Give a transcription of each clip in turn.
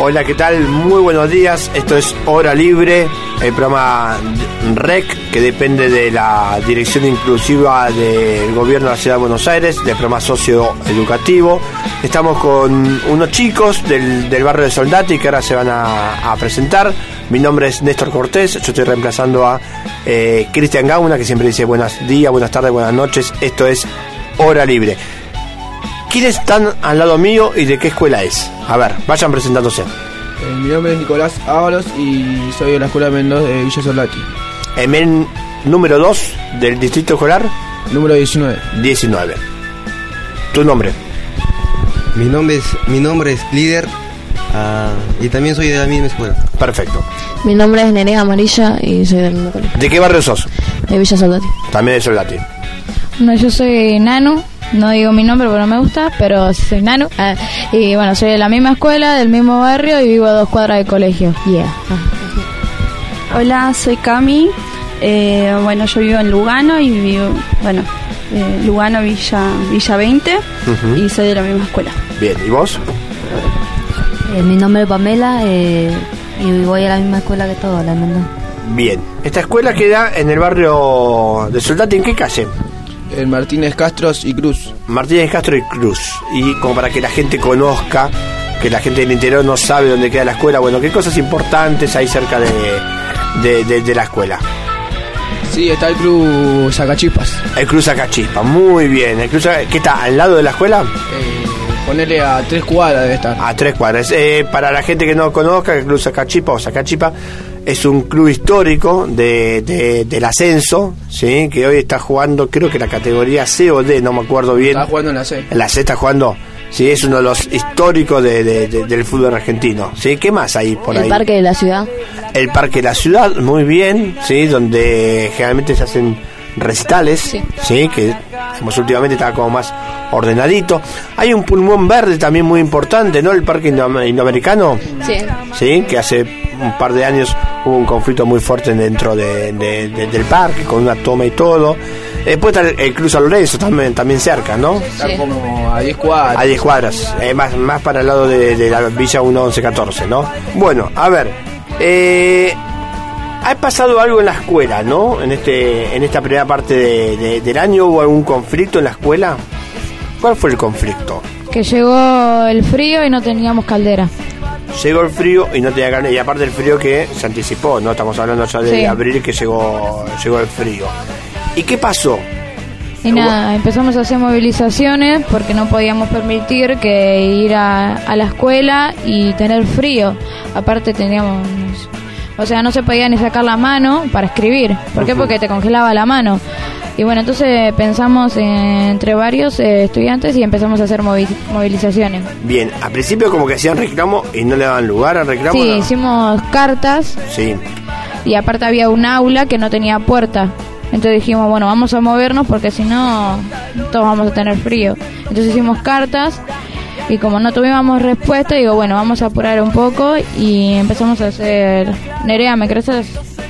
Hola, ¿qué tal? Muy buenos días. Esto es Hora Libre, el programa REC que depende de la Dirección Inclusiva del Gobierno de la Ciudad de Buenos Aires, del programa socioeducativo. Estamos con unos chicos del, barrio de Soldati que ahora se van a, presentar. Mi nombre es Néstor Cortés, yo estoy reemplazando a eh, Cristian Gauna, que siempre dice buenos días, buenas tardes, buenas noches. Esto es Hora Libre. ¿Quiénes están al lado mío y de qué escuela es? A ver, vayan presentándose. Eh, mi nombre es Nicolás Ábalos y soy de la Escuela Mendoza de Villa Solati. ¿En número 2 del distrito escolar? Número 19. 19. ¿Tu nombre? Mi nombre es, mi nombre es Líder ah, y también soy de la misma escuela. Perfecto. Mi nombre es Nerea Amarilla y soy del mismo colegio. ¿De qué barrio sos? De Villa Soldati. También de Soldati. No, yo soy Nano no digo mi nombre porque no me gusta, pero soy Nano. Ah, y bueno, soy de la misma escuela, del mismo barrio y vivo a dos cuadras del colegio. Yeah. Hola, soy Cami. Eh, bueno, yo vivo en Lugano y vivo, bueno, eh, Lugano Villa, Villa 20 y soy de la misma escuela. Bien, ¿y vos? Eh, mi nombre es Pamela y voy a la misma escuela que todos, la Bien, esta escuela queda en el barrio de Soldati, ¿en qué calle? El Martínez Castros y Cruz. Martínez Castro y Cruz. Y como para que la gente conozca, que la gente del interior no sabe dónde queda la escuela, bueno, qué cosas importantes hay cerca de, de, la escuela. Sí, está el Cruz Zacachipas. El Cruz Zacachispas, muy bien. El Cruz ¿Qué está? ¿Al lado de la escuela? Eh, ponerle a tres cuadras debe estar. A tres cuadras. Eh, para la gente que no conozca, el Cruz Zacachipa o Zacachipa es un club histórico de, del ascenso, ¿sí? que hoy está jugando, creo que la categoría C o D, no me acuerdo bien. Está jugando en la C. En la C está jugando. Sí, es uno de los históricos del fútbol argentino. ¿sí? ¿Qué más hay por ahí? El Parque de la Ciudad. El Parque de la Ciudad, muy bien, ¿sí? donde generalmente se hacen recitales, sí. que últimamente está como más ordenadito. Hay un pulmón verde también muy importante, ¿no? El Parque Indoamericano. Sí. Sí, que hace un par de años hubo un conflicto muy fuerte dentro del parque, con una toma y todo. Después está el, Cruz a Lorenzo también, también cerca, ¿no? Está como a 10 cuadras. A 10 cuadras, eh, más, más para el lado de, la Villa 1114, ¿no? Bueno, a ver. Eh, ha pasado algo en la escuela, ¿no? En este en esta primera parte del año hubo algún conflicto en la escuela. ¿Cuál fue el conflicto? Que llegó el frío y no teníamos caldera llegó el frío y no tenía carne. Y aparte el frío que se anticipó, ¿no? Estamos hablando ya de abril que llegó, llegó el frío. ¿Y qué pasó? Y nada, empezamos a hacer movilizaciones porque no podíamos permitir que ir a, a la escuela y tener frío. Aparte teníamos o sea, no se podía ni sacar la mano para escribir. ¿Por qué? Porque te congelaba la mano. Y bueno, entonces pensamos entre varios eh, estudiantes y empezamos a hacer movilizaciones. Bien, al principio como que hacían reclamo y no le daban lugar al reclamo. Sí, hicimos cartas. Sí. Y aparte había un aula que no tenía puerta. Entonces dijimos, bueno, vamos a movernos porque si no, todos vamos a tener frío. Entonces hicimos cartas y como no tuvimos respuesta, digo, bueno, vamos a apurar un poco y empezamos a hacer... Nerea, ¿me querés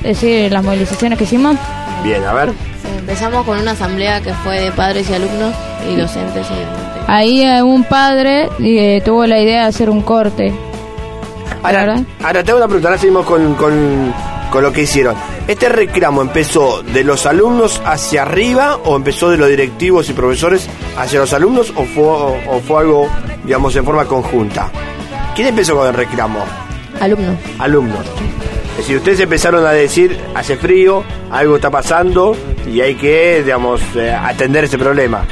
decir las movilizaciones que hicimos? Bien, a ver. Empezamos con una asamblea que fue de padres y alumnos y docentes, obviamente. Ahí eh, un padre eh, tuvo la idea de hacer un corte. Ahora, ahora tengo una pregunta, ahora seguimos con, con, con lo que hicieron. ¿Este reclamo empezó de los alumnos hacia arriba o empezó de los directivos y profesores hacia los alumnos o fue, o fue algo, digamos, en forma conjunta? ¿Quién empezó con el reclamo? Alumnos. Alumnos. Es decir, ustedes empezaron a decir, hace frío, algo está pasando y hay que, digamos, eh, atender ese problema.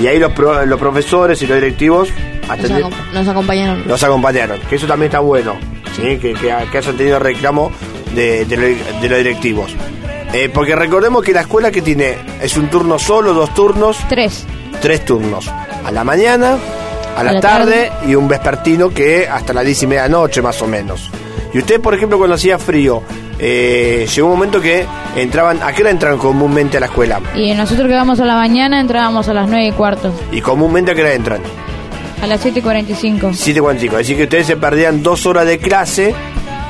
Y ahí los, los profesores y los directivos nos, acompañaron. Nos acompañaron, que eso también está bueno, ¿sí? que, que, hayan tenido reclamo de, los directivos. Eh, porque recordemos que la escuela que tiene es un turno solo, dos turnos. Tres. Tres turnos. A la mañana, a, la, tarde, y un vespertino que hasta las diez y media noche más o menos. Y usted, por ejemplo, cuando hacía frío, eh, llegó un momento que entraban, ¿a qué hora entran comúnmente a la escuela? Y nosotros que vamos a la mañana entrábamos a las 9 y cuarto, Y comúnmente a qué hora entran? a las 7 y 45. 7.45. Así que ustedes se perdían dos horas de clase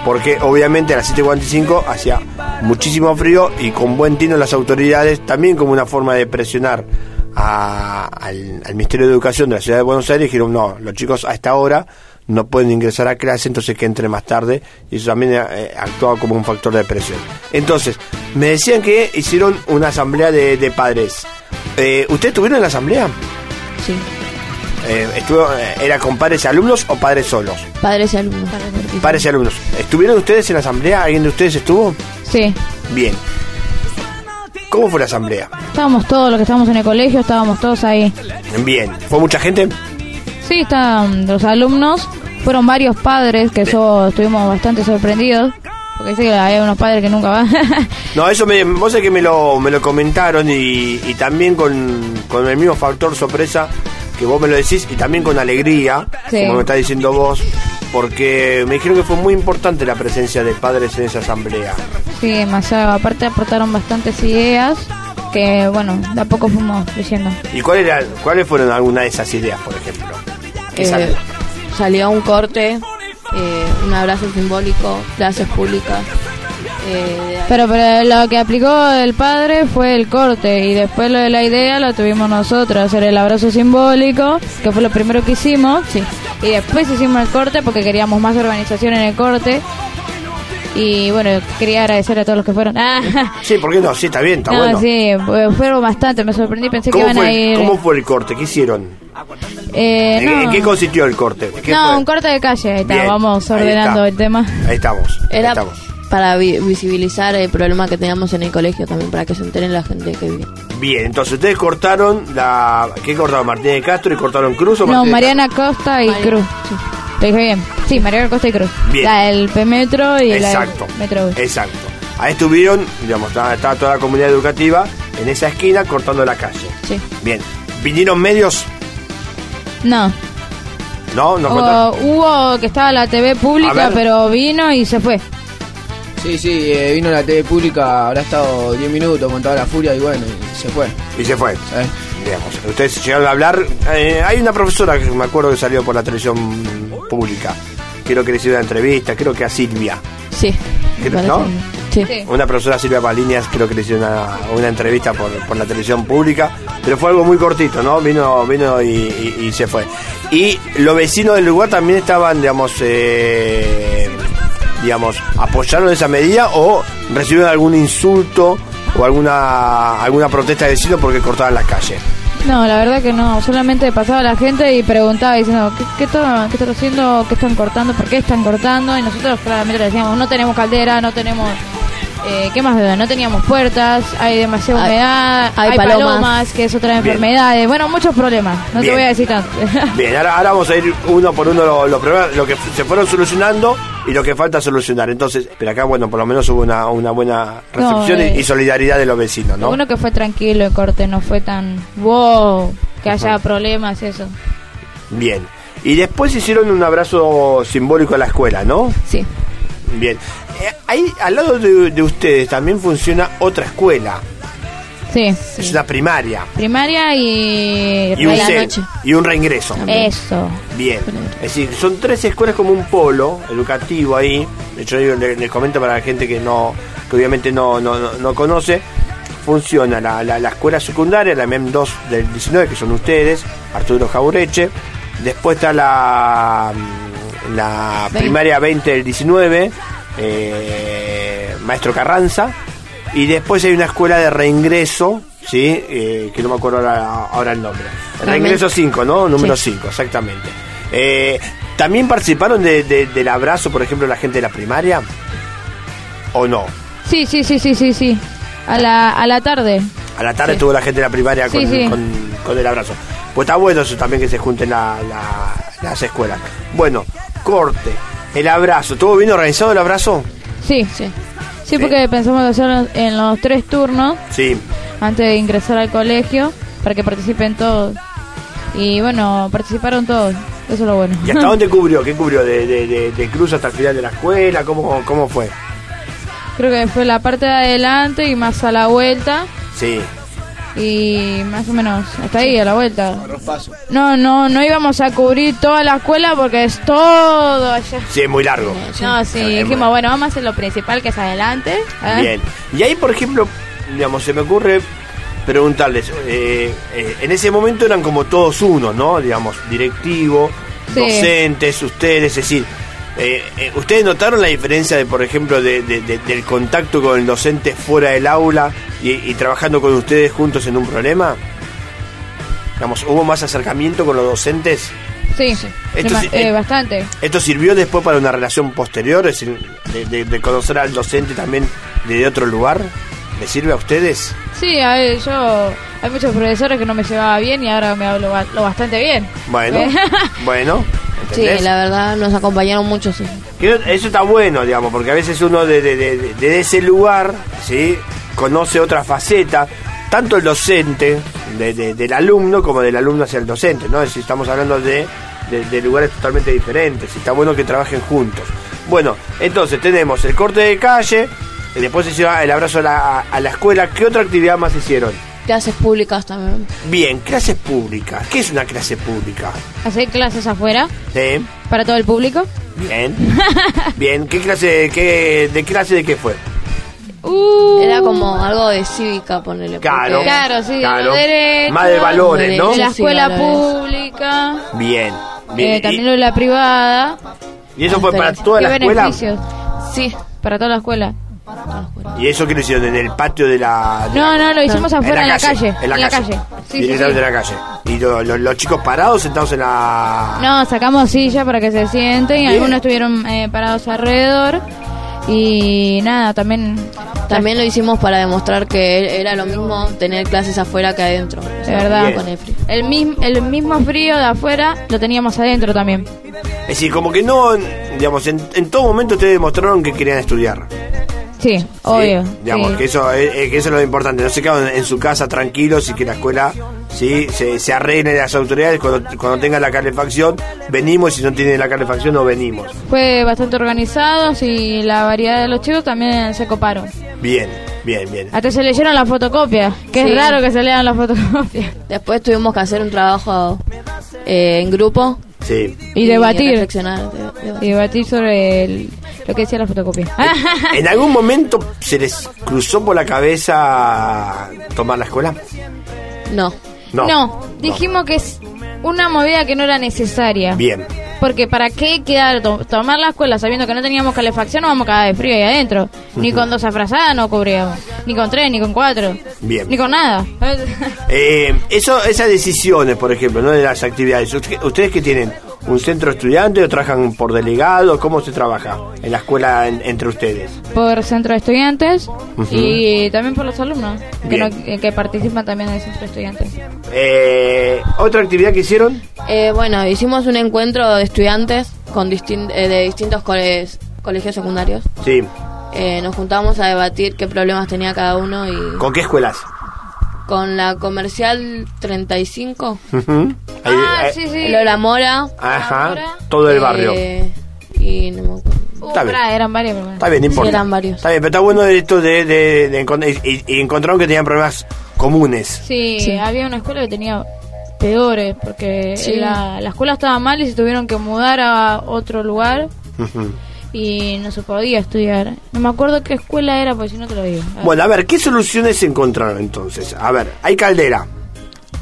porque obviamente a las 7.45 hacía muchísimo frío y con buen tino las autoridades, también como una forma de presionar al, Ministerio de Educación de la Ciudad de Buenos Aires, dijeron, no, los chicos a esta hora no pueden ingresar a clase, entonces que entre más tarde, y eso también eh, actuaba como un factor de presión. Entonces, me decían que hicieron una asamblea de, de padres. Eh, ¿Ustedes tuvieron la asamblea? Sí. Eh, estuvo, eh, ¿Era con padres y alumnos o padres solos? Padres y alumnos. Padres y alumnos. ¿Estuvieron ustedes en la asamblea? ¿Alguien de ustedes estuvo? Sí, Bien. ¿Cómo fue la asamblea? estábamos todos los que estábamos en el colegio, estábamos todos ahí. Bien. ¿Fue mucha gente? Sí, estaban los alumnos, fueron varios padres que eso estuvimos bastante sorprendidos, porque sé que hay unos padres que nunca van. No, eso me, vos sé que me lo, me lo comentaron y, y también con, con el mismo factor sorpresa que vos me lo decís y también con alegría, Sí. como me estás diciendo vos, porque me dijeron que fue muy importante la presencia de padres en esa asamblea. sí, demasiado. Aparte aportaron bastantes ideas que, bueno, de a poco fuimos diciendo. ¿Y cuál era, cuáles fueron algunas de esas ideas, por ejemplo? ¿Qué Eh, salió? salió un corte, eh, un abrazo simbólico, clases públicas. Eh, Pero, pero lo que aplicó el padre fue el corte y después lo de la idea lo tuvimos nosotros, hacer el abrazo simbólico, que fue lo primero que hicimos, sí. Y después hicimos el corte porque queríamos más organización en el corte. Y bueno, quería agradecer a todos los que fueron. Ah, Sí, ¿por qué no? Sí, está bien, está no, bueno. sí, fu- fueron bastante, me sorprendí, pensé que ¿Cómo iban a ir... ¿Cómo fue el corte? ¿Qué hicieron? Eh, ¿En, no, en qué consistió el corte? ¿Qué no, fue? un corte de calle, ahí está, Bien, vamos ordenando está. el tema. Ahí estamos. ahí Era estamos. Para vi- visibilizar el problema que teníamos en el colegio también, para que se enteren la gente que vive. Bien, entonces ustedes cortaron la. ¿Qué cortaron? ¿Martínez de Castro y cortaron Cruz o No, Martínez Mariana Costa y Mariana, Cruz. Te dije bien. Sí, Mariana Costa y Cruz. Bien. La del P-Metro y Exacto. la del Metro. Exacto. Ahí estuvieron, digamos, estaba, estaba toda la comunidad educativa en esa esquina cortando la calle. Sí. Bien. ¿Vinieron medios? No. ¿No? ¿No Hubo, contaron? hubo que estaba la TV pública, pero vino y se fue. Sí, sí, eh, vino la TV pública, habrá estado 10 minutos con toda la furia y bueno, y se fue. Y se fue. ¿sabes? Digamos, ustedes llegaron a hablar. eh, hay una profesora que me acuerdo que salió por la televisión pública. Creo que le hicieron una entrevista, creo que a Silvia. Sí. ¿Qué- me parece no? Sí. Una profesora Silvia Palíneas creo que le hicieron una, una entrevista por, por la televisión pública, pero fue algo muy cortito, ¿no? Vino, vino y, y- y se fue. Y los vecinos del lugar también estaban, digamos, eh, digamos, apoyaron esa medida o recibieron algún insulto o alguna alguna protesta de vecinos porque cortaban las calles. No, la verdad que no. Solamente pasaba la gente y preguntaba diciendo, ¿qué, qué, están, qué están haciendo? ¿Qué están cortando? ¿Por qué están cortando? Y nosotros claramente le decíamos, no tenemos caldera, no tenemos... Eh, ¿Qué más? No teníamos puertas, hay demasiada Hay- humedad, hay hay, palomas. palomas. que es otra Bien. enfermedades. Bueno, muchos problemas. No Bien. te voy a decir tanto. Bien, ahora, ahora vamos a ir uno por uno los, los problemas, lo que se fueron solucionando y lo que falta solucionar. Entonces, pero acá, bueno, por lo menos hubo una, una buena recepción y- eh, y solidaridad de los vecinos, ¿no? Bueno que fue tranquilo el corte, no fue tan wow, que haya problemas, eso. Bien. Y después hicieron un abrazo simbólico a la escuela, ¿no? Sí. Bien. Eh, ahí, al lado de, de ustedes, también funciona otra escuela. Sí, Es una primaria. primaria y... Y un, la noche. y un reingreso. Eso. Bien. Es decir, son tres escuelas como un polo educativo ahí. De hecho, yo le- les comento para la gente que no que obviamente no, no, no, no conoce. Funciona la, la, la escuela secundaria, la MEM 2 del 19, que son ustedes, Arturo Jaureche. Después está la, la primaria 20 del 19, eh, Maestro Carranza. Y después hay una escuela de reingreso, ¿sí? Eh, que no me acuerdo ahora, ahora el nombre. Reingreso 5, ¿no? Número 5, exactamente. Eh, ¿También participaron de- de- del abrazo, por ejemplo, la gente de la primaria? ¿O no? Sí, sí, sí, sí, sí, sí. A la, a la tarde. A la tarde Sí. estuvo la gente de la primaria con, sí. con- con el abrazo. Pues está bueno eso también que se junten la- la- las escuelas. Bueno, corte, el abrazo. ¿Estuvo bien organizado el abrazo? Sí, Sí. Sí, porque pensamos hacerlo en los tres turnos Sí. antes de ingresar al colegio para que participen todos. Y bueno, participaron todos. Eso es lo bueno. ¿Y hasta dónde cubrió? ¿Qué cubrió? ¿De, de, de, de cruz hasta el final de la escuela? ¿Cómo, cómo fue? Creo que fue la parte de adelante y más a la vuelta. Sí. Y más o menos hasta ahí, a la vuelta. No, no, no íbamos a cubrir toda la escuela porque es todo allá. Sí, es muy largo. No, sí, dijimos, bueno, vamos a hacer lo principal que es adelante. ¿eh? Bien. Y ahí, por ejemplo, digamos, se me ocurre preguntarles, eh, eh, en ese momento eran como todos uno, ¿no? Digamos, directivo, Sí. docentes, ustedes, es decir, eh, eh, ¿ustedes notaron la diferencia de, por ejemplo, de- de- de- del contacto con el docente fuera del aula y, y trabajando con ustedes juntos en un problema? Digamos, ¿hubo más acercamiento con los docentes? Sí, sí, eh, eh, bastante. ¿Esto sirvió después para una relación posterior? Es decir, de, de- de conocer al docente también de otro lugar. ¿Le sirve a ustedes? Sí, a ver, yo. Hay muchos profesores que no me llevaba bien y ahora me hablo ba- lo bastante bien. Bueno, bueno. Sí, la verdad nos acompañaron mucho, sí. Eso está bueno, digamos, porque a veces uno de, de- de- de ese lugar, ¿sí? Conoce otra faceta, tanto el docente, de- de- del alumno, como del alumno hacia el docente, ¿no? Decir, estamos hablando de, lugares totalmente diferentes, y está bueno que trabajen juntos. Bueno, entonces tenemos el corte de calle, después se lleva el abrazo a la, a la escuela. ¿Qué otra actividad más hicieron? Clases públicas también. Bien, clases públicas. ¿Qué es una clase pública? Hacer clases afuera ¿Sí? para todo el público. Bien. Bien, ¿qué clase, qué, de clase de qué fue? Uh, Era como algo de cívica, ponerle. Claro. Claro, sí, de Claro. derechos, Más de valores, ¿no? de la escuela pública, Bien. bien. eh, también lo de la privada. y, eso fue para toda ¿Qué la escuela? beneficios? Sí, para toda la escuela. ¿Y eso qué lo hicieron? ¿En el patio de la.? de No, la- no, lo hicimos afuera en la calle. En la calle. Sí, sí, Directamente sí. en la calle. ¿Y lo- lo- los chicos parados sentados en la.? No, sacamos silla para que se sienten y algunos estuvieron eh, parados alrededor. Y nada, también. También lo hicimos para demostrar que era lo mismo tener clases afuera que adentro. O De sea, verdad. Con el frío. El, mismo el mismo frío de afuera lo teníamos adentro también. Es decir, como que no. Digamos, en, en todo momento ustedes demostraron que querían estudiar. Sí, ¿sí? obvio. Digamos, sí. que, eso, es, que eso es lo importante. No se quedan en su casa tranquilos y que la escuela. ¿sí? Se, se arregle las autoridades cuando, cuando tengan la calefacción, venimos y si no tienen la calefacción no venimos. Fue bastante organizados y la variedad de los chicos también se coparon. Bien, bien, bien. Hasta se leyeron la fotocopia, que Sí. es raro que se lean las fotocopias. Después tuvimos que hacer un trabajo eh, en grupo. Sí. Y debatir. reflexionar, de- de- Y debatir sobre el- lo que decía la fotocopia. ¿En algún momento se les cruzó por la cabeza tomar la escuela? No. No. No, dijimos que es una movida que no era necesaria. Bien. Porque para qué quedar to- tomar la escuela sabiendo que no teníamos calefacción, no vamos a cagar de frío ahí adentro. Ni con dos afrazadas no cubríamos. Ni con tres, ni con cuatro. Bien. Ni con nada. Eh, eso, esas decisiones, por ejemplo, ¿no? de las actividades. ¿Usted- ¿Ustedes que tienen? ¿Un centro estudiante o trabajan por delegado? ¿Cómo se trabaja en la escuela en- entre ustedes? por centro de estudiantes y también por los alumnos que, no- eh, que participan también en el centro de estudiantes. Eh, ¿Otra actividad que hicieron? Eh, bueno, hicimos un encuentro de estudiantes con distin- eh, de distintos coles- colegios secundarios. Sí. Eh, nos juntamos a debatir qué problemas tenía cada uno y ¿Con qué escuelas? Con la comercial 35, Ujú. Ahí- Ah, eh, sí, sí. Lola Mora Ajá, todo el barrio. eh, y no me acuerdo. Uh, Está bien. eran varios. pero bueno. Está bien, no Sí, importa. eran varios. Está bien, pero está bueno esto de, de- de y, y encontraron que tenían problemas comunes. Sí, Sí. había una escuela que tenía peores porque Sí. la, la escuela estaba mal y se tuvieron que mudar a otro lugar. Y no se podía estudiar. No me acuerdo qué escuela era, porque si no te lo digo. A. Bueno, a ver, ¿qué soluciones se encontraron entonces? A ver, hay caldera.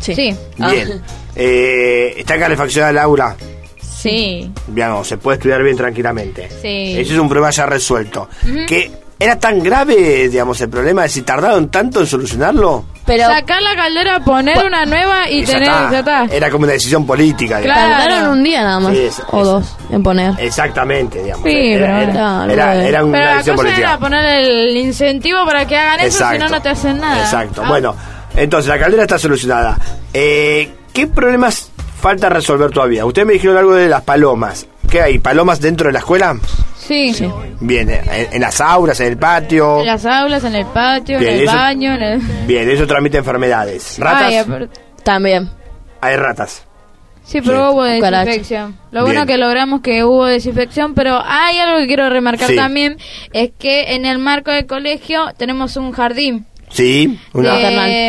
Sí. Sí, Ah. Bien. Eh, ¿Está calefaccionada el aula? sí, Digamos, se puede estudiar bien tranquilamente. sí. Eso es un problema ya resuelto. ¿Que era tan grave, digamos, el problema de si tardaron tanto en solucionarlo? Pero Sacar la caldera, poner una nueva y, tener, ya está. Era como una decisión política, digamos. Claro. tardaron un día nada más Sí, es- o es- dos en poner. Exactamente, digamos. Sí, era, pero era- bueno. era- era Pero una la decisión cosa política. era poner el incentivo para que hagan eso, si no, no te hacen nada. Exacto. Ah, Bueno, entonces la caldera está solucionada. Eh, ¿Qué problemas falta resolver todavía? Ustedes me dijeron algo de las palomas. ¿Qué hay? ¿Palomas dentro de la escuela? Sí, Bien, eh, en, en las aulas, en el patio. en las aulas, en el patio, Bien, en el eso- baño, en el... Bien, eso transmite enfermedades. ¿Ratas? Ay, pero- También. Hay ratas. Sí, pero hubo desinfección. Lo bueno bueno que logramos que hubo desinfección, pero hay algo que quiero remarcar también, es que en el marco del colegio tenemos un jardín. Sí, una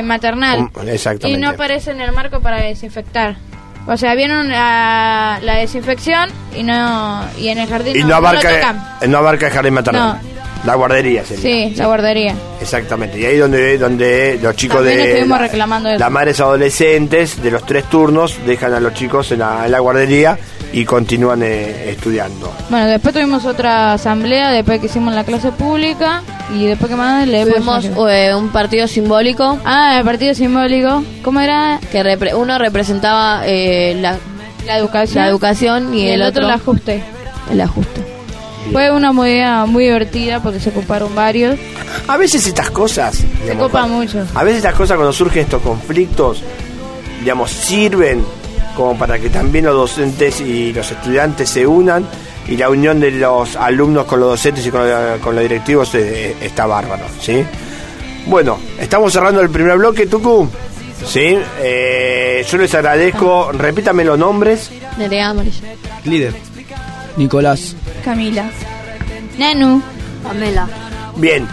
maternal. exactamente. Y no aparece en el marco para desinfectar. O sea, vieron la, la desinfección y no y en el jardín y no, abarca, no, abarca el jardín maternal. La guardería sería. Sí, la guardería. Exactamente. Y ahí donde donde los chicos de reclamando las madres adolescentes de los tres turnos dejan a los chicos en la, en la guardería y continúan eh, estudiando. Bueno, después tuvimos otra asamblea, después que hicimos la clase pública y después que más le Tuvimos eh, un partido simbólico. Ah, el partido simbólico. ¿Cómo era? Que uno representaba eh, la, la, educación. la educación y, el, otro, el ajuste. El ajuste. Fue una movida muy divertida porque se ocuparon varios. A veces estas cosas... Se copa mucho. A veces estas cosas cuando surgen estos conflictos, digamos, sirven como para que también los docentes y los estudiantes se unan y la unión de los alumnos con los docentes y con, los directivos eh, está bárbaro, ¿sí? Bueno, estamos cerrando el primer bloque, Tucu. Sí, eh, yo les agradezco. Repítame los nombres. Nerea Líder. Nicolás. Camila. Nenu. Pamela. Bien,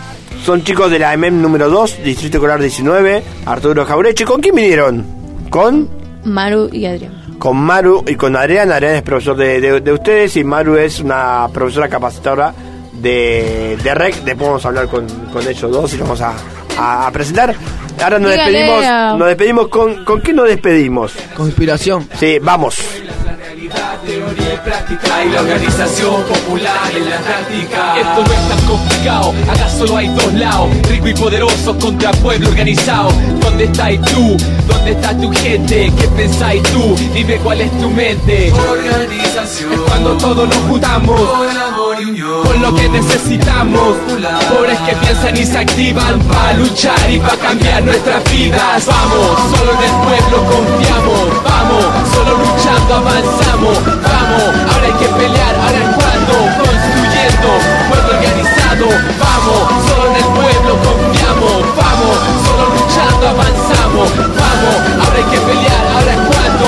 son chicos de la EMEM número 2, Distrito Escolar 19, Arturo Jaureche. ¿Con quién vinieron? ¿Con? Maru y Adrián. Con Maru y con Adrián. Adrián es profesor de, ustedes y Maru es una profesora capacitadora de, de REC. Después vamos a hablar con, ellos dos y los vamos a, presentar. Ahora nos despedimos. Nos despedimos con. ¿Con qué nos despedimos? Conspiración. Sí, vamos teoría y práctica y la organización popular en la táctica. Esto no es tan complicado, acá solo hay dos lados, rico y poderoso contra pueblo organizado. ¿Dónde estáis tú? ¿Dónde está tu gente? ¿Qué pensáis tú? Dime cuál es tu mente. Organización. Es cuando todos nos juntamos. Con amor y unión. Con lo que necesitamos. Pobres que piensan y se activan para luchar y para cambiar nuestras vidas. Vamos, solo en el pueblo confiamos. Vamos, solo luchando avanzamos. Vamos, ahora hay que pelear, ahora es cuando Construyendo, pueblo organizado. Vamos, solo en el pueblo confiamos. Vamos, solo luchando avanzamos. Vamos, ahora hay que pelear, ahora es cuando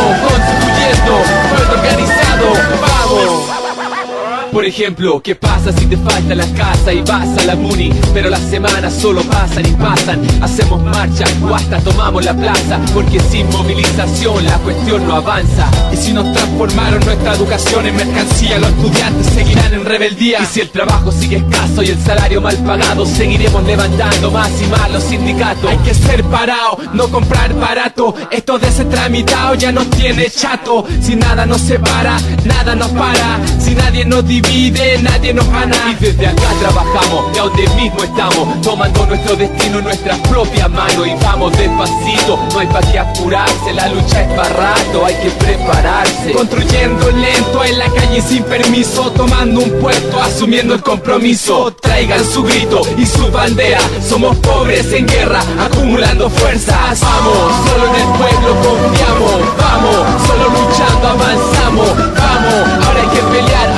por ejemplo, ¿qué pasa si te falta la casa y vas a la Muni? Pero las semanas solo pasan y pasan. Hacemos marcha o hasta tomamos la plaza. Porque sin movilización la cuestión no avanza. Y si nos transformaron nuestra educación en mercancía, los estudiantes seguirán en rebeldía. Y si el trabajo sigue escaso y el salario mal pagado, seguiremos levantando más y más los sindicatos. Hay que ser parado, no comprar barato. Esto de ese tramitado ya nos tiene chato. Si nada nos separa, nada nos para. Si nadie nos divide, divide, nadie nos gana. Y desde acá trabajamos, de donde mismo estamos, tomando nuestro destino en nuestras propias manos. Y vamos despacito, no hay para qué apurarse, la lucha es para rato, hay que prepararse. Construyendo lento en la calle sin permiso, tomando un puesto, asumiendo el compromiso. Traigan su grito y su bandera, somos pobres en guerra, acumulando fuerzas. Vamos, solo en el pueblo confiamos, vamos, solo luchando avanzamos, vamos, ahora hay que pelear,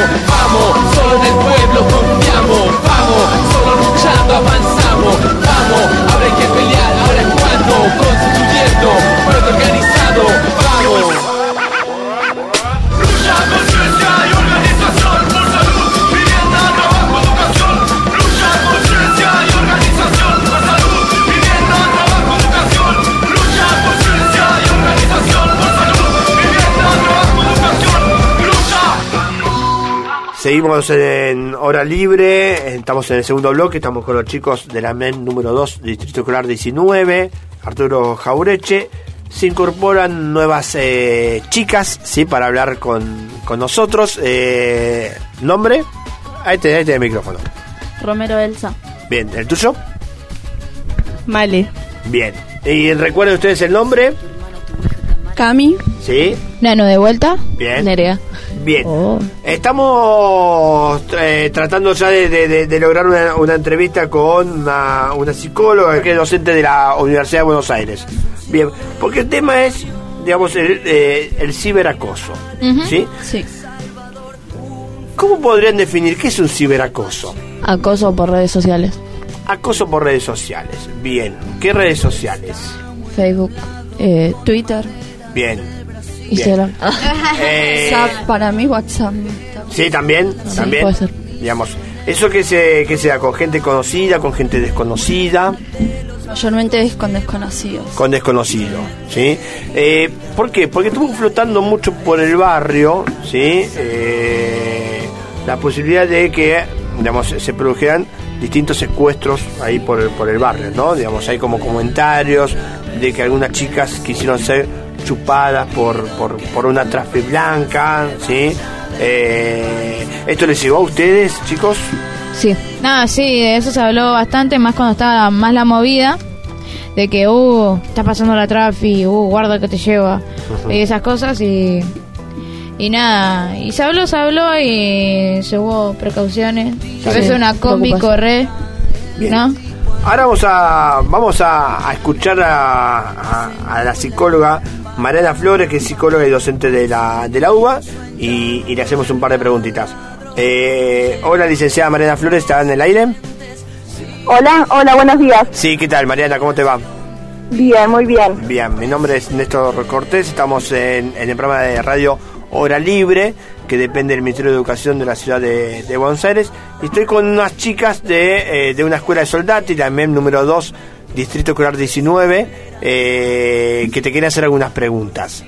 organizado, Seguimos en hora libre, estamos en el segundo bloque, estamos con los chicos de la MEN número 2, Distrito Escolar 19, Arturo Jaureche. Se incorporan nuevas eh, chicas, ¿sí? Para hablar con, nosotros. Eh, ¿Nombre? Ahí te, ahí el micrófono. Romero Elsa. Bien, ¿el tuyo? Male. Bien. ¿Y recuerden ustedes el nombre? Cami. ¿Sí? Nano de vuelta. Bien. Nerea. Bien. Oh. Estamos eh, tratando ya de, lograr una, entrevista con una, psicóloga que es docente de la Universidad de Buenos Aires. Bien, porque el tema es, digamos, el, eh, ciberacoso. ¿Sí? Sí. ¿Cómo podrían definir qué es un ciberacoso? Acoso por redes sociales. Acoso por redes sociales. Bien. ¿Qué redes sociales? Facebook. Eh, Twitter. Bien. Instagram. Eh, WhatsApp, para mí WhatsApp. sí, también, Sí, también. puede ser. Digamos, eso que se que sea con gente conocida, con gente desconocida, Mayormente es con desconocidos. con desconocido, ¿sí? Eh, ¿Por qué? Porque estuvo flotando mucho por el barrio, ¿sí? Eh, la posibilidad de que, digamos, se produjeran distintos secuestros ahí por el, por el barrio, ¿no? Digamos, hay como comentarios de que algunas chicas quisieron ser chupadas por, por, por una trafe blanca, ¿sí? Eh, ¿Esto les llegó a ustedes, chicos? Sí. Nada, sí, de eso se habló bastante, más cuando estaba más la movida. De que, uh, está pasando la trafi, uh, guarda que te lleva. Y esas cosas y. Y nada, y se habló, se habló y se hubo precauciones. A veces una combi preocupación. corre, Bien. ¿no? Ahora vamos a vamos a, a escuchar a, a- a la psicóloga Mariana Flores, que es psicóloga y docente de la, de la UBA, y, y le hacemos un par de preguntitas. Eh, hola, licenciada Mariana Flores, ¿está en el aire? Hola, hola, buenos días. Sí, ¿qué tal, Mariana? ¿Cómo te va? Bien, muy bien. Bien, mi nombre es Néstor Cortés, estamos en, en el programa de radio Hora Libre, que depende del Ministerio de Educación de la ciudad de, de Buenos Aires, y estoy con unas chicas de, eh, de una escuela de soldati, la MEM número 2, Distrito Escolar 19, eh, que te quieren hacer algunas preguntas.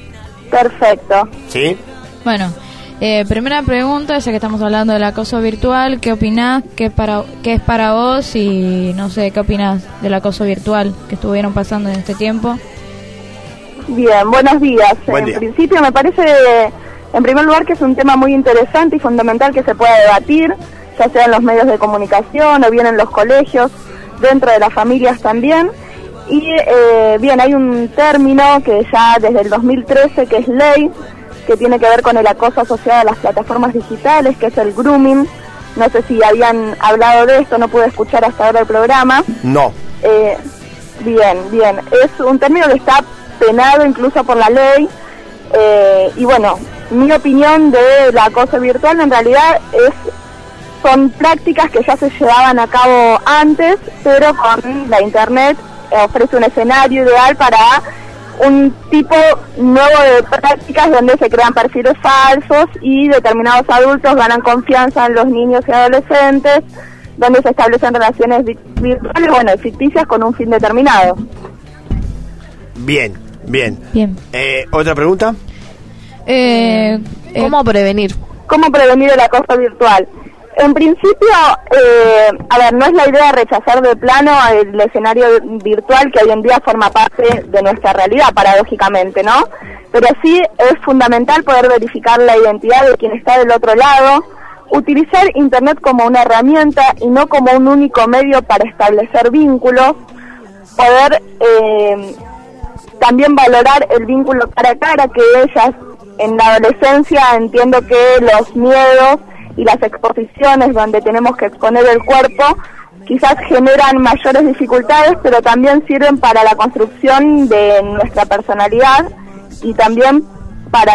Perfecto. ¿Sí? Bueno, eh, primera pregunta, ya que estamos hablando del acoso virtual, ¿qué opinás? ¿Qué, para, ¿Qué es para vos? Y no sé, ¿qué opinás del acoso virtual que estuvieron pasando en este tiempo? Bien, buenos días. Buen en principio me parece, en primer lugar, que es un tema muy interesante y fundamental que se pueda debatir, ya sea en los medios de comunicación o bien en los colegios, dentro de las familias también. Y eh, bien, hay un término que ya desde el 2013, que es ley, que tiene que ver con el acoso asociado a las plataformas digitales, que es el grooming. No sé si habían hablado de esto, no pude escuchar hasta ahora el programa. No. Eh, bien, bien. Es un término que está penado incluso por la ley. eh, y bueno, mi opinión del acoso virtual en realidad es son prácticas que ya se llevaban a cabo antes, pero con la internet eh, ofrece un escenario ideal para un tipo nuevo de prácticas donde se crean perfiles falsos y determinados adultos ganan confianza en los niños y adolescentes, donde se establecen relaciones vi- virtuales, bueno, y ficticias con un fin determinado. Bien, bien. Bien. Eh, ¿Otra pregunta? Eh, ¿Cómo prevenir? ¿Cómo prevenir el acoso virtual? En principio, eh, a ver, no es la idea rechazar de plano el escenario virtual que hoy en día forma parte de nuestra realidad, paradójicamente, ¿no? Pero sí es fundamental poder verificar la identidad de quien está del otro lado, utilizar Internet como una herramienta y no como un único medio para establecer vínculos, poder eh, también valorar el vínculo cara a cara que ellas en la adolescencia entiendo que los miedos y las exposiciones donde tenemos que exponer el cuerpo quizás generan mayores dificultades pero también sirven para la construcción de nuestra personalidad y también para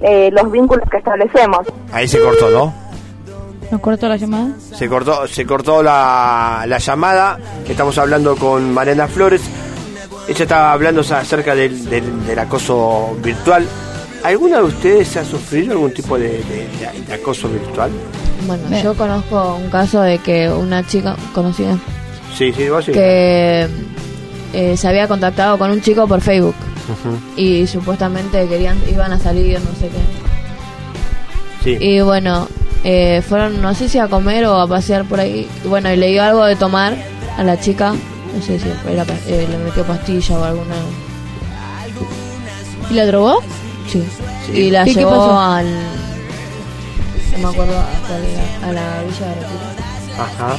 eh, los vínculos que establecemos. Ahí se cortó, ¿no? ¿Nos cortó la llamada? Se cortó, se cortó la, la llamada. Estamos hablando con Mariana Flores. Ella estaba hablando acerca del, del, del acoso virtual. ¿Alguna de ustedes ha sufrido algún tipo de, de- de- de acoso virtual? Bueno, Bien. yo conozco un caso de que una chica conocida Sí, sí, vos sí. que eh, se había contactado con un chico por Facebook Ujú, y supuestamente querían iban a salir, no sé qué. sí. Y bueno, eh, fueron, no sé si a comer o a pasear por ahí. Y bueno, y le dio algo de tomar a la chica. No sé si era eh, le metió pastilla o alguna. ¿Y la drogó? Sí. Sí. Y la ¿Y qué llevó pasó? al. No me acuerdo, hasta la- a la villa de Arequipa. Ajá.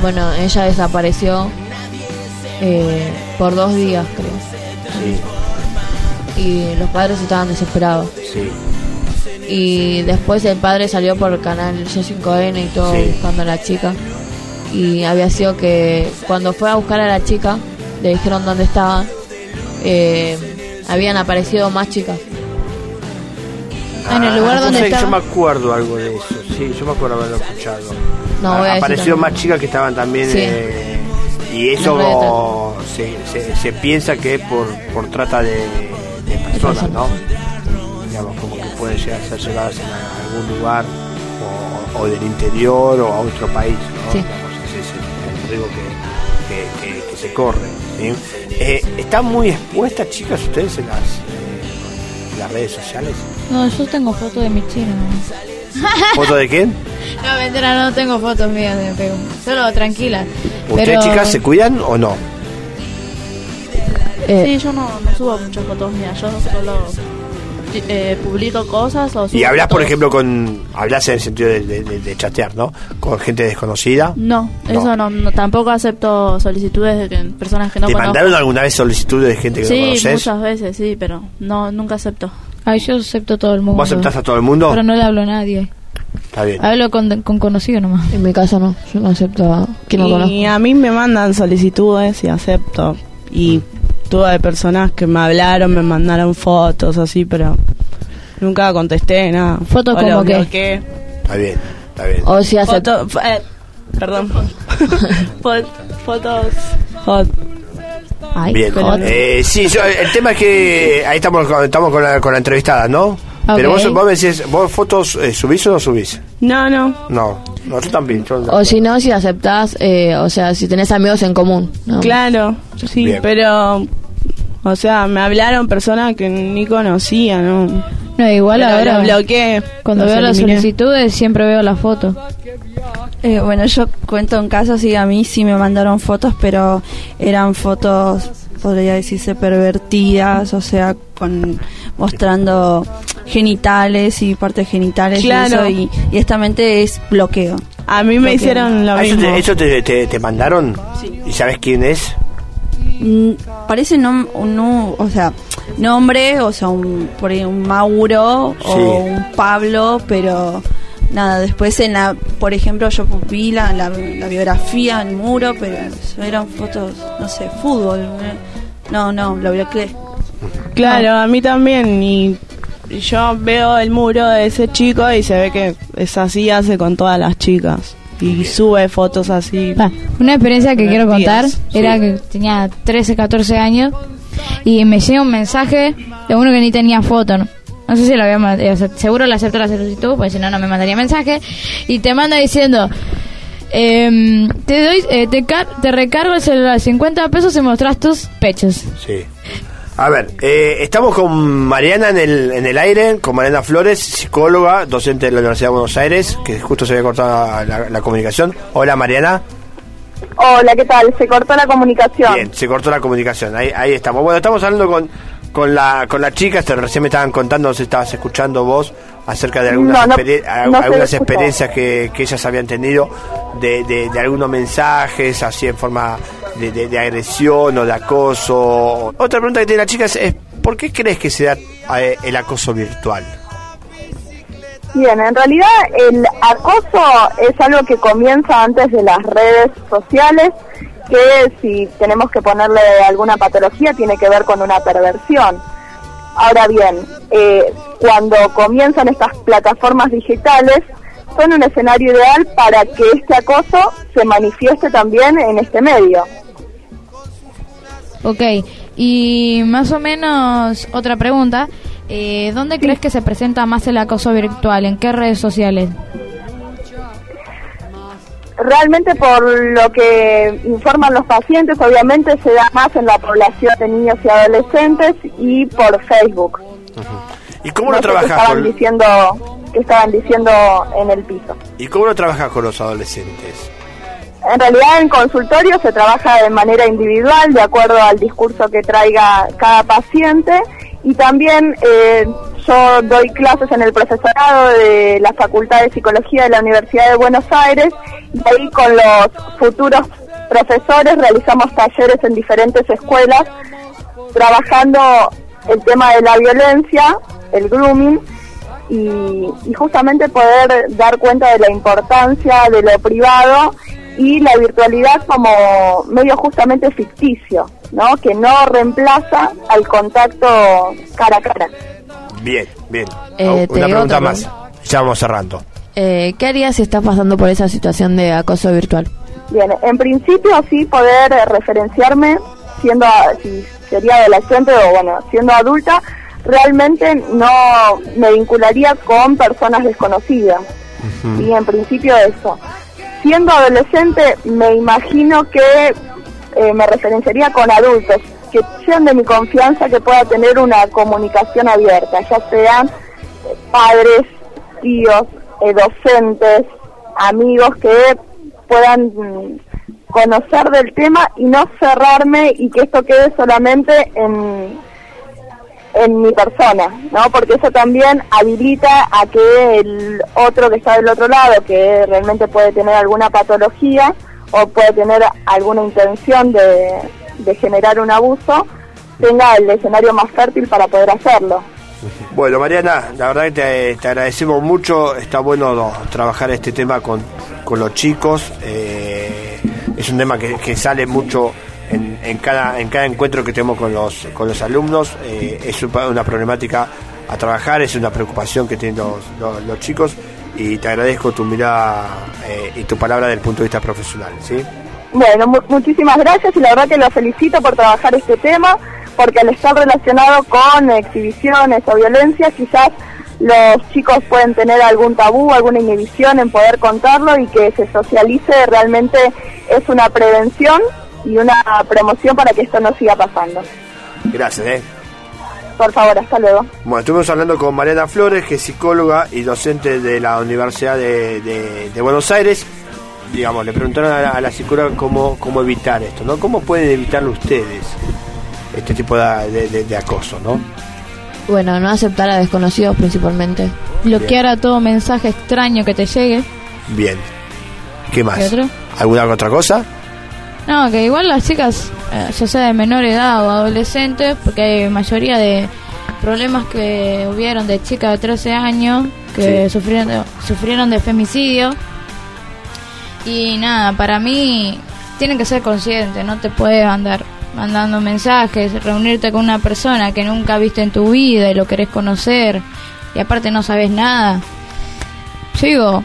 Bueno, ella desapareció eh, por dos días, creo. Sí, Y los padres estaban desesperados. sí. Y después el padre salió por el canal C5N y todo Sí. buscando a la chica. Y había sido que cuando fue a buscar a la chica, le dijeron dónde estaba. eh, habían aparecido más chicas. Ah, en el lugar donde que estaba. Yo me acuerdo algo de eso. Sí, yo me acuerdo haberlo escuchado. No voy a Apareció más chicas que estaban también Sí. eh, Y eso se, se, se, piensa que es por, por trata de, de personas, ¿no? Digamos, como que pueden llegar a ser llevadas en algún lugar o, o del interior o a otro país, ¿no? Sí. Digamos, es el riesgo que, que, que, que se corre. ¿sí? Eh, ¿Están muy expuestas, chicas, ustedes en las, eh, en las redes sociales? No, yo tengo fotos de mi chino. ¿Foto de quién? No, mentira, no tengo fotos mías de Facebook. Solo tranquila. ¿Ustedes, Pero- chicas, se cuidan o no? Eh, Sí, yo no, no subo muchas fotos mías, yo solo eh, publico cosas o subo Y hablas, por ejemplo, con. Hablas en el sentido de, de- de- de chatear, ¿no? Con gente desconocida. No, eso no, no, tampoco acepto solicitudes de que- personas que no ¿Te conozco. mandaron alguna vez solicitudes de gente que no Sí, conoces? muchas veces, sí, pero no, nunca acepto. Ay, yo acepto todo el mundo. ¿Vos aceptás a todo el mundo? Pero no le hablo a nadie. Está bien. Hablo con, con conocido nomás. En mi caso no, yo no acepto a quien no conozco. Y a mí me mandan solicitudes y acepto. Y tuve personas que me hablaron, me mandaron fotos así, pero nunca contesté nada. ¿Fotos como qué? bloqueé. Está bien, está bien. O si acepto... Foto- eh, perdón. Fo- fotos hot. Ay, Bien. Eh, sí, yo- el tema es que ahí estamos, con- estamos con, la, con la entrevistada, ¿no? Pero vos, vos me decís, ¿vos fotos eh, subís o no subís? No, no. No, no, yo también. yo- O si no, si aceptás, eh, o sea, si tenés amigos en común. ¿no? Claro, sí, Bien. pero. O sea, me hablaron personas que ni conocía, ¿no? No, igual Pero ahora. lo bloqueé. Cuando veo las solicitudes siempre veo la foto. Eh, bueno, yo cuento un caso, sí, a mí sí me mandaron fotos, pero eran fotos, podría decirse, pervertidas, o sea, con mostrando genitales y partes genitales Claro. y eso, y, y esta mente es bloqueo. A mí me Bloqueo. hicieron lo Ah, ¿Eso, mismo. te, eso te, te- te mandaron? ¿Y sabes quién es? Mm, Parece un, nu- o sea, nombre, o sea, un, por ahí un Mauro Sí. o un Pablo, pero nada, después en la, por ejemplo, yo vi la, la, biografía en muro, pero eso eran fotos, no sé, fútbol. ¿eh? No, no, lo bloqueé. Claro, a mí también. Y yo veo el muro de ese chico y se ve que es así, hace con todas las chicas. Y sube fotos así. Una experiencia que quiero contar era sí. que tenía 13, 14 años y me llega un mensaje de uno que ni tenía foto. No, No sé si lo había mandado, seguro le aceptó la solicitud, porque si no, no me mandaría mensaje. Y te manda diciendo: em, Te doy, eh, te, car- te recargo el celular 50 pesos y mostrás tus pechos. Sí. A ver, eh, estamos con Mariana en el, en el aire, con Mariana Flores, psicóloga, docente de la Universidad de Buenos Aires, que justo se había cortado la, la comunicación. Hola Mariana. Hola, ¿qué tal? Se cortó la comunicación. Bien, se cortó la comunicación, ahí, ahí estamos. Bueno, estamos hablando con, con, la, con la chica, este, recién me estaban contando, no sé estabas escuchando vos, acerca de algunas, No, no, algunas experiencias que, que ellas habían tenido de, de, de algunos mensajes, así en forma de, de- de agresión o de acoso. Otra pregunta que tiene la chica es, es, ¿por qué crees que se da eh, el acoso virtual? Bien, en realidad el acoso es algo que comienza antes de las redes sociales, que si tenemos que ponerle alguna patología tiene que ver con una perversión. Ahora bien, eh, cuando comienzan estas plataformas digitales, son un escenario ideal para que este acoso se manifieste también en este medio. Ok, y más o menos otra pregunta. Eh, ¿Dónde crees que se presenta más el acoso virtual? ¿En qué redes sociales? Realmente por lo que informan los pacientes, obviamente se da más en la población de niños y adolescentes y por Facebook. ¿Y cómo No lo trabajas estaban con, diciendo, qué estaban diciendo en el piso. y cómo lo trabajas con los adolescentes? En realidad en consultorio se trabaja de manera individual, de acuerdo al discurso que traiga cada paciente, y también eh, yo doy clases en el profesorado de la Facultad de Psicología de la Universidad de Buenos Aires, y ahí con los futuros profesores realizamos talleres en diferentes escuelas, trabajando el tema de la violencia, el grooming, y, justamente poder dar cuenta de la importancia de lo privado y la virtualidad como medio justamente ficticio, ¿no? Que no reemplaza al contacto cara a cara. Bien, bien. Eh, Una pregunta otra más. Ya vamos cerrando. Eh, ¿Qué harías si estás pasando por esa situación de acoso virtual? Bien, en principio sí poder eh, referenciarme siendo, si sería adolescente o bueno, siendo adulta, realmente no me vincularía con personas desconocidas. Y en principio eso. Siendo adolescente me imagino que eh, me referenciaría con adultos, que sean de mi confianza, que pueda tener una comunicación abierta, ya sean eh, padres, tíos, eh, docentes, amigos que puedan mm, conocer del tema y no cerrarme y que esto quede solamente en, en mi persona, ¿no? Porque eso también habilita a que el otro que está del otro lado, que realmente puede tener alguna patología o puede tener alguna intención de, de generar un abuso, tenga el escenario más fértil para poder hacerlo. Bueno, Mariana, la verdad que te, agradecemos mucho. Está bueno trabajar este tema con, con los chicos. Eh, es un tema que, sale mucho en, cada, en cada encuentro que tenemos con los, con los alumnos. Eh, es una problemática a trabajar, es una preocupación que tienen los, los, chicos. Y te agradezco tu mirada eh, y tu palabra del punto de vista profesional. ¿sí? Bueno, muchísimas gracias y la verdad que los felicito por trabajar este tema porque al estar relacionado con exhibiciones o violencia, quizás los chicos pueden tener algún tabú, alguna inhibición en poder contarlo y que se socialice realmente es una prevención y una promoción para que esto no siga pasando. Gracias, ¿eh? Por favor, hasta luego. Bueno, estuvimos hablando con Mariana Flores, que es psicóloga y docente de la Universidad de, Buenos Aires. Digamos, le preguntaron a la, psicóloga cómo, cómo evitar esto, ¿no? ¿Cómo pueden evitarlo ustedes? este tipo de, acoso, ¿no? Bueno, no aceptar a desconocidos principalmente. Bloquear a todo mensaje extraño que te llegue. Bien. ¿Qué más? ¿Alguna otra cosa? No, que igual las chicas, eh, ya sea de menor edad o adolescentes, porque hay mayoría de problemas que hubieron de chicas de 13 años que sufrieron, de, sufrieron de femicidio. Y nada, para mí tienen que ser conscientes, no te puedes andar mandando mensajes, reunirte con una persona que nunca viste en tu vida y lo querés conocer y aparte no sabes nada. Yo digo,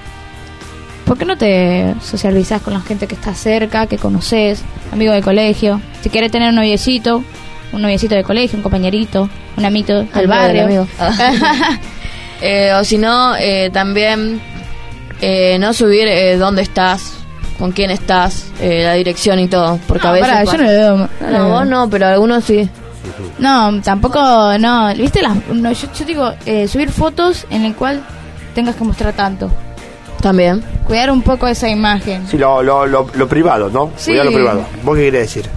¿por qué no te socializás con la gente que está cerca, que conoces, amigo de colegio? Si quieres tener un noviecito, un noviecito de colegio, un compañerito, un amito del barrio. eh, o si no, eh, también eh, no subir eh, dónde estás, con quién estás, eh, la dirección y todo. Porque a veces. yo no le veo. No, vos no, pero algunos sí. No, tampoco, no. ¿Viste? Las, yo, digo, eh, subir fotos en el cual tengas que mostrar tanto. También. Cuidar un poco esa imagen. Sí, lo, lo, lo, privado, ¿no? Sí. Cuidar lo privado. ¿Vos qué querés decir?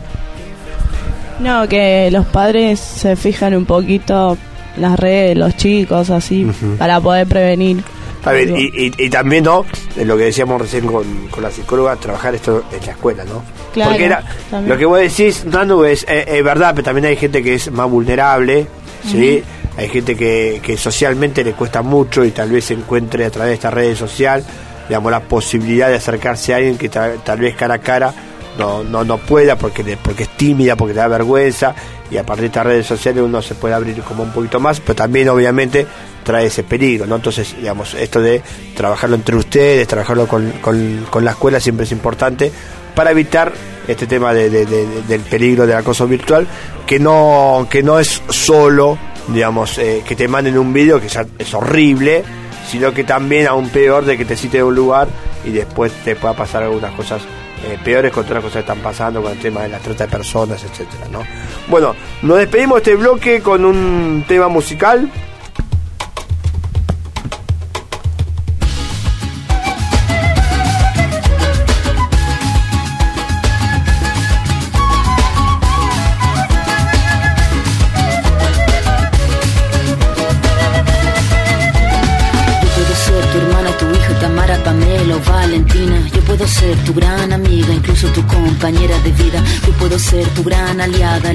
No, que los padres se fijan un poquito las redes, los chicos, así, para poder prevenir. Está bien, y, y, también, ¿no? Lo que decíamos recién con, la psicóloga, trabajar esto en la escuela, ¿no? Claro, Porque era, lo que vos decís, Nando, es, es, verdad, pero también hay gente que es más vulnerable, ¿sí? Hay gente que, que socialmente le cuesta mucho y tal vez encuentre a través de esta redes social, digamos, la posibilidad de acercarse a alguien que tal, vez cara a cara no, no, no pueda porque, porque es tímida, porque le da vergüenza y a partir de estas redes sociales uno se puede abrir como un poquito más, pero también obviamente trae ese peligro, ¿no? Entonces, digamos, esto de trabajarlo entre ustedes, trabajarlo con, con, la escuela siempre es importante para evitar este tema de, del peligro del acoso virtual, que no, que no es solo, digamos, eh, que te manden un vídeo que ya es horrible, sino que también aún peor de que te cite de un lugar y después te pueda pasar algunas cosas eh, peores con todas las cosas que están pasando con el tema de la trata de personas, etcétera, ¿no? Bueno, nos despedimos este bloque con un tema musical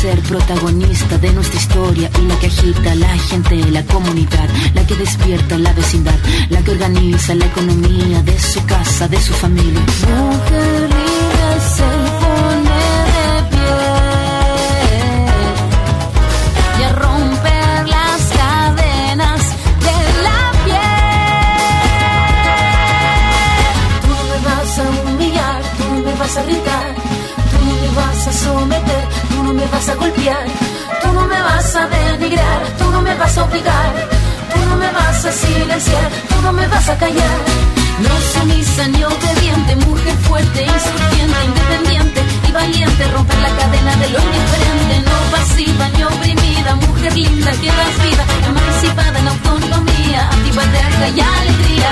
Ser protagonista de nuestra historia y la que agita la gente, la comunidad, la que despierta la vecindad, la que organiza la economía de su casa, de su familia. Mujer libre se pone de pie y a romper las cadenas de la piel. Tú me vas a humillar, tú me vas a gritar, tú me vas a someter, no me vas a golpear, tú no me vas a denigrar, tú no me vas a obligar, tú no me vas a silenciar, tú no me vas a callar. No sumisa ni obediente, mujer fuerte, insurgente, independiente y valiente, romper la cadena de lo indiferente, no pasiva ni oprimida, mujer linda que das vida, emancipada en autonomía, antipatriarca y alegría.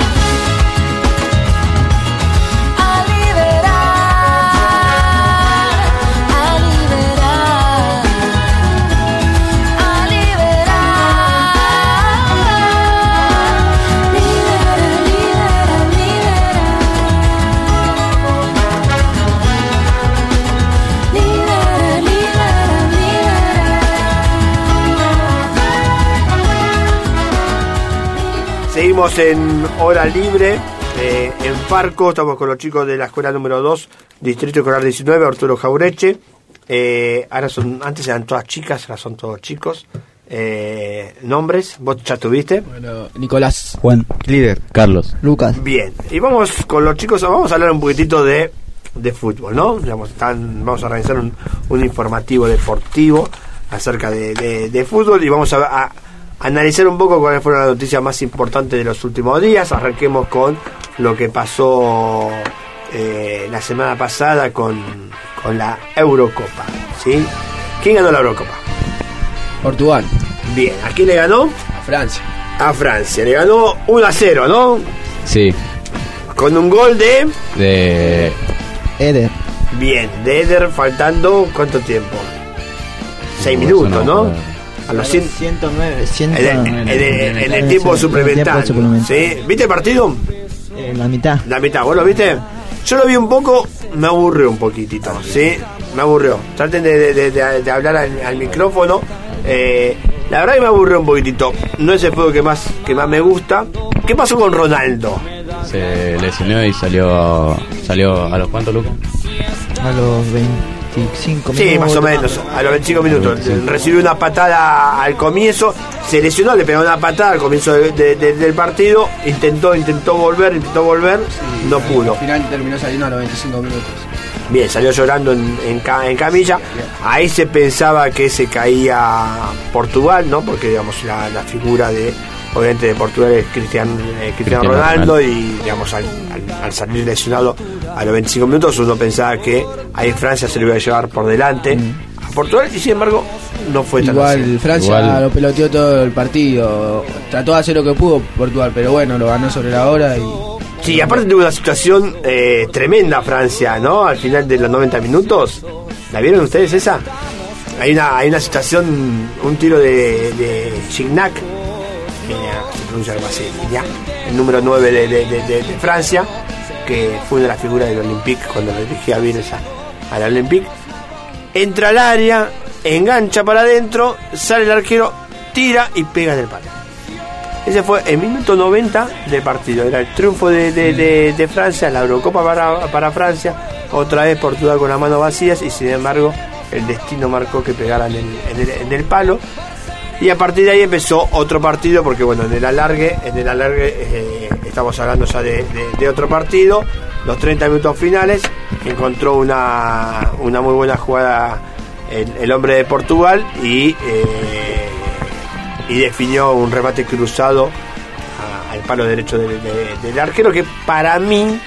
A liberar, Seguimos en hora libre, eh, en Farco, estamos con los chicos de la escuela número 2, Distrito Escolar 19, Arturo Jaureche. Eh, ahora son, antes eran todas chicas, ahora son todos chicos. Eh, nombres, vos ya tuviste. Bueno, Nicolás. Juan. Líder. Carlos. Lucas. Bien, y vamos con los chicos, vamos a hablar un poquitito de, de fútbol, ¿no? Digamos, están- vamos a organizar un, un informativo deportivo acerca de, de- de fútbol y vamos a, a analizar un poco cuáles fueron las noticias más importantes de los últimos días. Arranquemos con lo que pasó eh, la semana pasada con, con la Eurocopa, ¿sí? ¿Quién ganó la Eurocopa? Portugal. Bien, ¿a quién le ganó? A Francia. A Francia, le ganó 1 a 0, ¿no? Sí. Con un gol de... De. Eder. Bien, de Eder faltando cuánto tiempo? Seis minutos, ¿no? A los 100, 109, 100, en, el- en el- en el tiempo suplementario. ¿sí? ¿Viste el partido? En la mitad. La mitad, ¿vos lo viste? Yo lo vi un poco, me aburrió un poquitito, ¿sí? Me aburrió. Traten de, de- de- de- de hablar al, al micrófono. Eh, la verdad que me aburrió un poquitito. No es el juego que más, que más me gusta. ¿Qué pasó con Ronaldo? Se lesionó y salió. ¿Salió a los cuantos, Lucas? A los 25 minutos. Sí, más o menos, a los 25 minutos. Recibió una patada al comienzo, se lesionó, le pegó una patada al comienzo de- de- de- del partido, intentó, intentó volver, intentó volver, no pudo. Al final terminó saliendo a los 25 minutos. Bien, salió llorando en, en en camilla. Ahí se pensaba que se caía Portugal, ¿no? Porque, digamos, la, la figura de, obviamente, de Portugal es Cristian, eh, Cristiano Cristiano Ronaldo. Ronaldo. Y, digamos, al, al- al salir lesionado a los 25 minutos, uno pensaba que ahí Francia se lo iba a llevar por delante a Portugal. Y, sin embargo, no fue tan Igual así. Francia Igual. lo peloteó todo el partido. Trató de hacer lo que pudo Portugal, pero bueno, lo ganó sobre la hora y. Sí, aparte tuvo una situación eh, tremenda Francia, ¿no? Al final de los 90 minutos. ¿La vieron ustedes esa? Hay una, hay una situación, un tiro de, de Gignac, así, ya, el número 9 de, de- de- Francia, que fue una de las figuras del Olympique cuando le dirigía Bielsa al Olympique. Entra al área, engancha para adentro, sale el arquero, tira y pega en el palo. Ese fue el minuto 90 del partido. Era el triunfo de, de- de- de Francia, la Eurocopa para, para Francia. Otra vez Portugal con las manos vacías y sin embargo el destino marcó que pegaran en, en el, en el palo. Y a partir de ahí empezó otro partido porque bueno, en el alargue, en el alargue eh, estamos hablando ya de, otro partido. Los 30 minutos finales encontró una, una muy buena jugada el, hombre de Portugal y... eh, y definió un remate cruzado al palo derecho del, de- del arquero que para mí,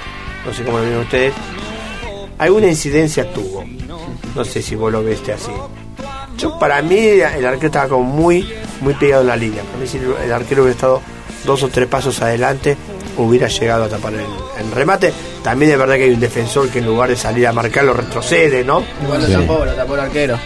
no sé cómo lo ven ustedes, alguna incidencia tuvo. No sé si vos lo viste así. Yo, para mí el arquero estaba como muy, muy pegado en la línea. Para mí si el arquero hubiera estado dos o tres pasos adelante, hubiera llegado a tapar el, el remate. También es verdad que hay un defensor que en lugar de salir a marcarlo retrocede, ¿no? Igual lo Sí. tapó, lo tapó el arquero.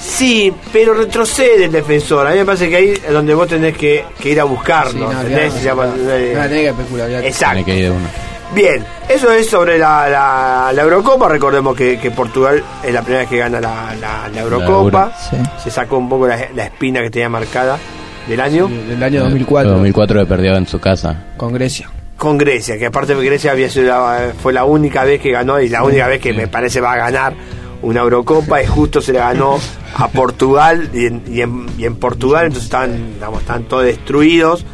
Sí, pero retrocede el defensor. A mí me parece que ahí es donde vos tenés que, que ir a buscarlo. Sí, no, ¿entendés? claro, Se llama- eh, No, tenés que especular. Exacto. Tiene que ir de uno. Bien, eso es sobre la, la, la Eurocopa. Recordemos que, que Portugal es la primera vez que gana la, la- la Eurocopa. Euro. Se sacó un poco la, la espina que tenía marcada del año. del año 2004. 2004 que perdió en su casa. Con Grecia. Con Grecia, que aparte de Grecia había sido la- fue la única vez que ganó y la única vez que me parece va a ganar una Eurocopa y justo se la ganó a Portugal y en, y en, y en Portugal entonces estaban, digamos, estaban todos destruidos.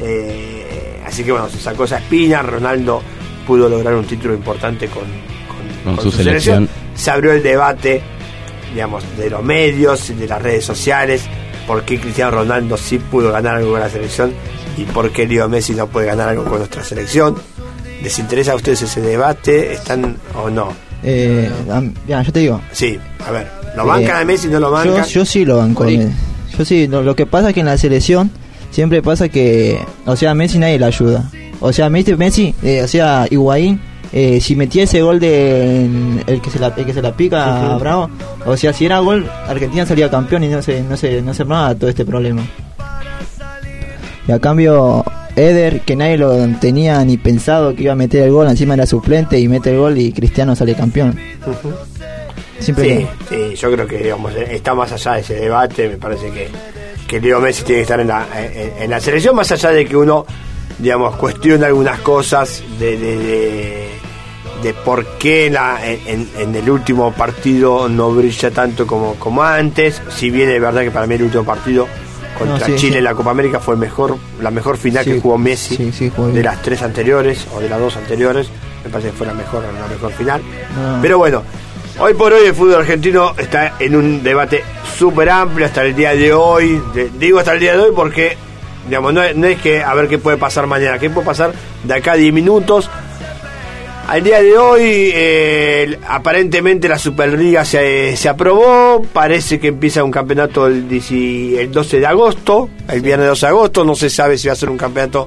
eh, así que bueno, se sacó esa espina, Ronaldo pudo lograr un título importante con, Con su selección. Se abrió el debate, digamos, de los medios, de las redes sociales, por qué Cristiano Ronaldo sí pudo ganar algo con la selección y por qué Leo Messi no puede ganar algo con nuestra selección. ¿Les interesa a ustedes ese debate? ¿Están o no? Eh, yo te digo. Sí, a ver, ¿lo bancan Eh, a Messi no lo Yo, bancan? yo sí lo banco. Yo sí, lo, lo que pasa es que en la selección siempre pasa que, o sea, a Messi nadie le ayuda. O sea, Messi, Messi eh, o sea, Higuaín, eh, si metía ese gol de el que se la, el que se la pica a Ujú. Bravo, o sea, si era gol, Argentina salía campeón y no se, no se, no se armaba todo este problema. Y a cambio, Eder, que nadie lo tenía ni pensado que iba a meter el gol, encima era suplente y mete el gol y Cristiano sale campeón. Siempre Sí, sí, yo creo que digamos, está más allá de ese debate. Me parece que, que Leo Messi tiene que estar en la, en, en la selección, más allá de que uno, digamos, cuestiona algunas cosas de, de, de, de por qué la, en, en el último partido no brilla tanto como, como antes. Si bien es verdad que para mí el último partido contra No, sí, Chile sí. en la Copa América fue el mejor, la mejor final Sí, que jugó Messi de las tres anteriores o de las dos anteriores. Me parece que fue la mejor, la mejor final. No. Pero bueno, hoy por hoy el fútbol argentino está en un debate súper amplio hasta el día de hoy. De- digo hasta el día de hoy porque, digamos, no, es- no es que a ver qué puede pasar mañana, qué puede pasar de acá a 10 minutos. Al día de hoy, eh, aparentemente la Superliga se, se aprobó. Parece que empieza un campeonato el, 10 el 12 de agosto, el viernes 12 de agosto. No se sabe si va a ser un campeonato.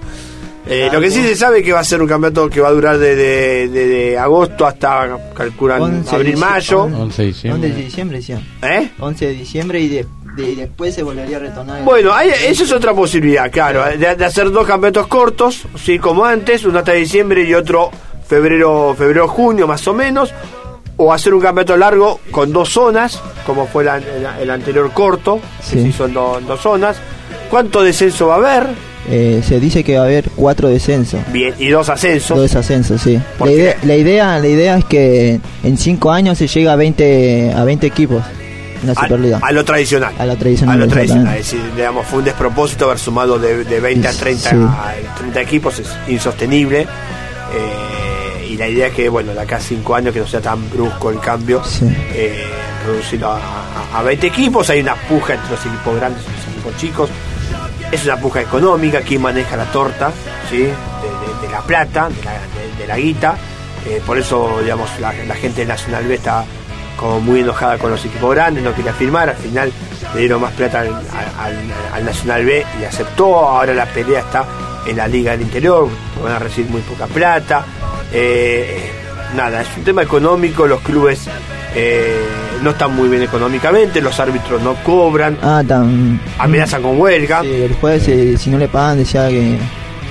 eh, lo que sí se sabe es que va a ser un campeonato que va a durar de, de- de- de agosto hasta, calculan, 11 de abril-mayo. diciembre. 11 de diciembre. 11 de diciembre, decían. ¿Eh? 11 de diciembre y de, de- después se volvería a retornar. Bueno, hay- eso es otra posibilidad, claro, de, de hacer dos campeonatos cortos, sí, como antes, uno hasta diciembre y otro febrero, febrero, junio más o menos, o hacer un campeonato largo con dos zonas, como fue la- el, el anterior corto, que Sí. se hizo en do- dos zonas. ¿Cuánto descenso va a haber? Eh, se dice que va a haber cuatro descensos. Bien, y dos ascensos. Dos ascensos, sí. ¿Por La qué? idea, la idea, la idea es que en cinco años se llega a 20, a 20 equipos A, lo tradicional. A lo tradicional. A lo tradicional, es decir, digamos, fue un despropósito haber sumado de, de 20 a 30, Sí. a 30 equipos, es insostenible. Eh, y la idea es que, bueno, de acá a 5 años que no sea tan brusco el cambio, eh, reducirlo a, a- a 20 equipos. Hay una puja entre los equipos grandes y los equipos chicos. Es una puja económica, quién maneja la torta, ¿sí? de, de- de la plata, de la, de- de la guita. Eh, por eso, digamos, la, la gente de Nacional B está como muy enojada con los equipos grandes, no quería firmar, al final le dieron más plata al, al- al Nacional B y aceptó, ahora la pelea está en la Liga del Interior, van a recibir muy poca plata. Eh, nada, es un tema económico, los clubes eh, no están muy bien económicamente, los árbitros no cobran, Ah, tan. amenazan con huelga. Sí, el jueves, eh, si no le pagan, decía que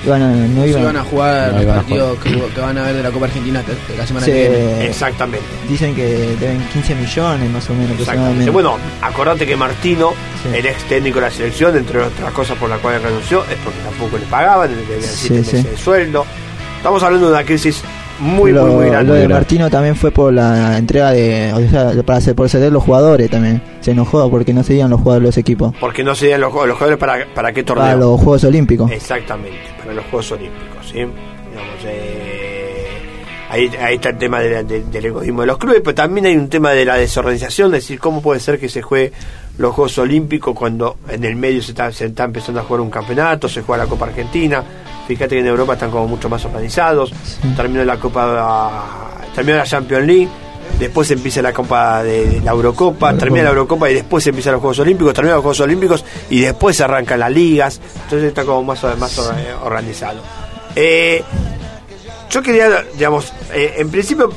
iban a, no iban, a jugar no los partidos que, que van a ver de la Copa Argentina de la semana Sí. que viene. Exactamente. Dicen que deben 15 millones más o menos. Exactamente. aproximadamente. Bueno, acordate que Martino, el ex técnico de la selección, entre otras cosas por las cuales renunció, es porque tampoco le pagaban, le debían sí. meses de sueldo. Estamos hablando de una crisis muy, lo, muy, muy grande. lo de Martino también fue por la entrega de. O sea, para hacer, por ceder los jugadores también. Se enojó porque no seguían los jugadores de los equipos. Porque no se dan los, juegos- los jugadores para, para qué torneo. Para los Juegos Olímpicos. Exactamente, para los Juegos Olímpicos, ¿sí? Digamos, eh, ahí, ahí está el tema de la- de- del egoísmo de los clubes, pero también hay un tema de la desorganización, es decir, cómo puede ser que se juegue los Juegos Olímpicos cuando en el medio se está, se está empezando a jugar un campeonato, se juega la Copa Argentina. Fíjate que en Europa están como mucho más organizados. Terminó la Copa, terminó la Champions League. Después empieza la Copa de la Eurocopa, termina la Eurocopa y después empiezan los Juegos Olímpicos, termina los Juegos Olímpicos y después arrancan las ligas. Entonces está como más, más eh, organizado. Eh, yo quería, digamos, eh, en principio,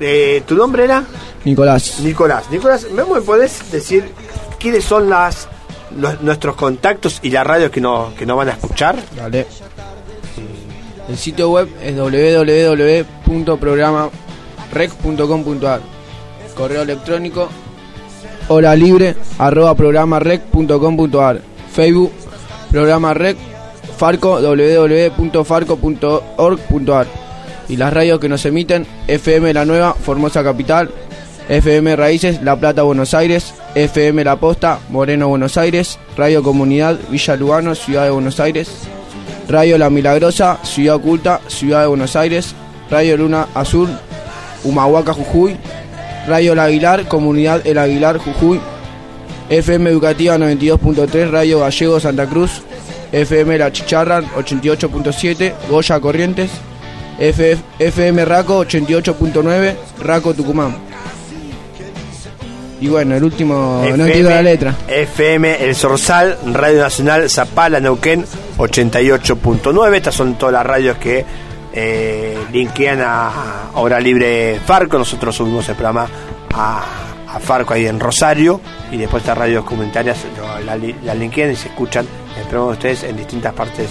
eh, ¿tu nombre era? Nicolás. Nicolás. Nicolás, ¿me podés decir quiénes son las los- nuestros contactos y las radios que nos que nos van a escuchar? Dale. El sitio web es www.programarec.com.ar Correo electrónico hora libre arroba programarec.com.ar Facebook programa rec farco www.farco.org.ar y las radios que nos emiten FM La Nueva Formosa Capital FM Raíces La Plata Buenos Aires FM La Posta Moreno Buenos Aires Radio Comunidad Villa Lugano Ciudad de Buenos Aires Radio La Milagrosa, Ciudad Oculta, Ciudad de Buenos Aires, Radio Luna Azul, Humahuaca, Jujuy, Radio El Aguilar, Comunidad El Aguilar, Jujuy, FM Educativa 92.3, Radio Gallego, Santa Cruz, FM La Chicharra 88.7, Goya Corrientes, FM Raco 88.9, Raco Tucumán. Y bueno, el último, no entiendo la letra. FM El Sorsal, Radio Nacional Zapala, Neuquén 88.9. Estas son todas las radios que eh, linkean a Hora Libre Farco. Nosotros subimos el programa a, a Farco ahí en Rosario y después estas radios comunitarias lo- la, li- la linkean y se escuchan el programa de ustedes en distintas partes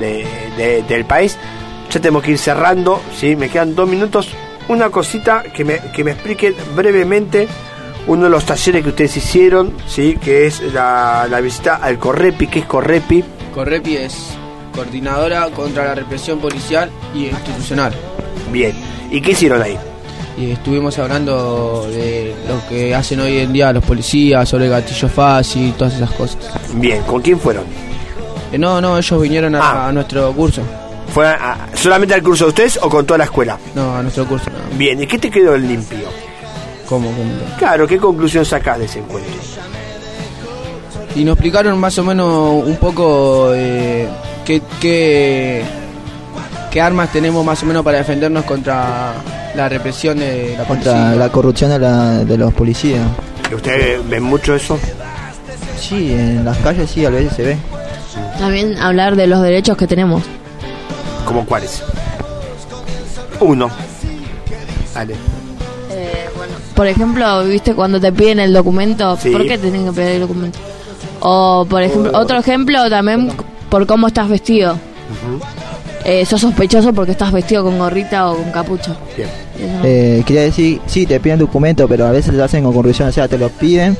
de- de- del país. Ya tenemos que ir cerrando, ¿sí? me quedan dos minutos. Una cosita que me, que me expliquen brevemente uno de los talleres que ustedes hicieron, ¿sí? que es la, la visita al Correpi. ¿Qué es Correpi? Correpi es coordinadora contra la represión policial y institucional. Bien. ¿Y qué hicieron ahí? Y estuvimos hablando de lo que hacen hoy en día los policías, sobre el gatillo fácil y todas esas cosas. Bien, ¿con quién fueron? Eh, no, no, ellos vinieron a, a nuestro curso. ¿Fue a- solamente al curso de ustedes o con toda la escuela? No, a nuestro curso. no. Bien, ¿y qué te quedó el limpio? ¿Cómo? cómo? Claro, ¿qué conclusión sacás de ese encuentro? Y nos explicaron más o menos un poco eh, qué, qué, qué armas tenemos más o menos para defendernos contra la represión de la Contra policía. la corrupción de, la- de los policías. ¿Ustedes ven mucho eso? Sí, en las calles sí, a veces se ve. También hablar de los derechos que tenemos. ¿Cómo cuáles? Uno. Dale. Por ejemplo, viste cuando te piden el documento, Sí. ¿por qué te tienen que pedir el documento? O por ejemplo, otro ejemplo también por cómo estás vestido. Eh, sos sospechoso porque estás vestido con gorrita o con capucha. Bien. Eh, quería decir, sí, te piden documento, pero a veces te hacen con corrupción, o sea, te lo piden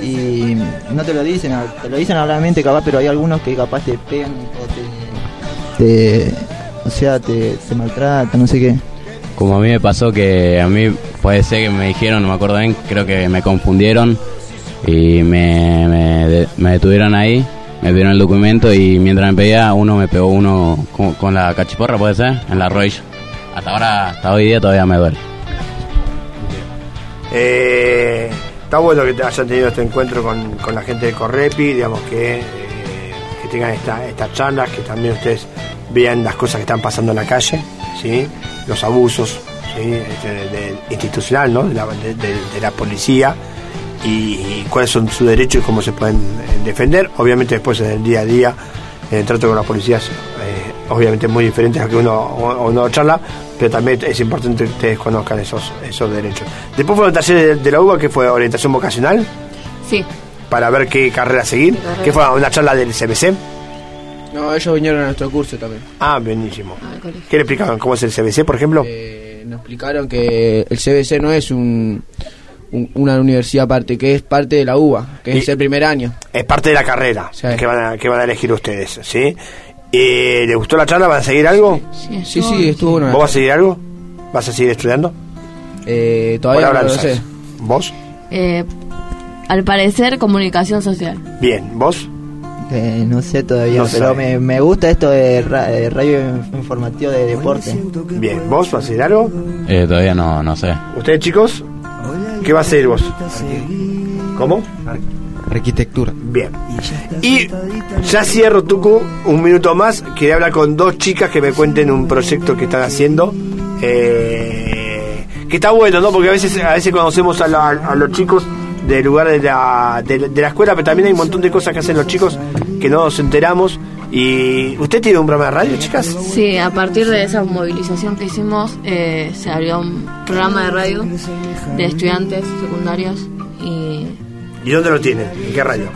y no te lo dicen, te lo dicen habladamente capaz, pero hay algunos que capaz te pegan o te, te- o sea, te, te maltratan, no sé qué. Como a mí me pasó que a mí puede ser que me dijeron, no me acuerdo bien, creo que me confundieron y me, me, me detuvieron ahí, me dieron el documento y mientras me pedía uno me pegó uno con, la cachiporra, puede ser, en la rodilla. Hasta ahora, hasta hoy día todavía me duele. Eh, está bueno que hayan tenido este encuentro con, con la gente de Correpi, digamos que, eh, que tengan esta- estas charlas, que también ustedes vean las cosas que están pasando en la calle, ¿sí? los abusos ¿sí? Este, de- de- institucional ¿no? de, la, de- de- de la policía y, y cuáles son sus derechos y cómo se pueden eh, defender. Obviamente después en el día a día, en el trato con las policías, eh, obviamente muy diferentes a que uno, o- uno charla, pero también es importante que ustedes conozcan esos, esos derechos. Después fueron talleres de, de la UBA que fue orientación vocacional Sí. para ver qué carrera seguir, carrera. que fue una charla del CBC. No, ellos vinieron a nuestro curso también. Ah, buenísimo. ¿Qué le explicaban? ¿Cómo es el CBC, por ejemplo? Eh, nos explicaron que el CBC no es un, un- una universidad aparte, que es parte de la UBA, que es el primer año. Es parte de la carrera que, van a, que van a elegir ustedes, ¿sí? Eh, ¿Les gustó la charla? ¿Van a seguir algo? Sí, sí, estuvo bueno. ¿Vos vas a seguir algo? ¿Vas a seguir estudiando? Eh, todavía no lo sé. ¿Vos? Eh, al parecer, comunicación social. Bien, ¿vos? Eh, no sé todavía, No pero me, me gusta esto de ra- eh, radio inf- informativo de deporte. Bien, ¿vos vas a seguir algo? Eh, todavía no, no sé. ¿Ustedes, chicos? ¿Qué va a seguir vos? ¿Cómo? arquitectura. Bien. Y ya cierro, Tucu, un minuto más. Quería hablar con dos chicas que me cuenten un proyecto que están haciendo. Eh, que está bueno, ¿no? Porque a veces, a veces conocemos a, la- a los chicos del lugar de la, de, de la escuela, pero también hay un montón de cosas que hacen los chicos que no nos enteramos. Y usted tiene un programa de radio, chicas. Sí, a partir de esa movilización que hicimos, eh, se abrió un programa de radio de estudiantes secundarios y ¿Y dónde lo tienen? ¿En qué radio?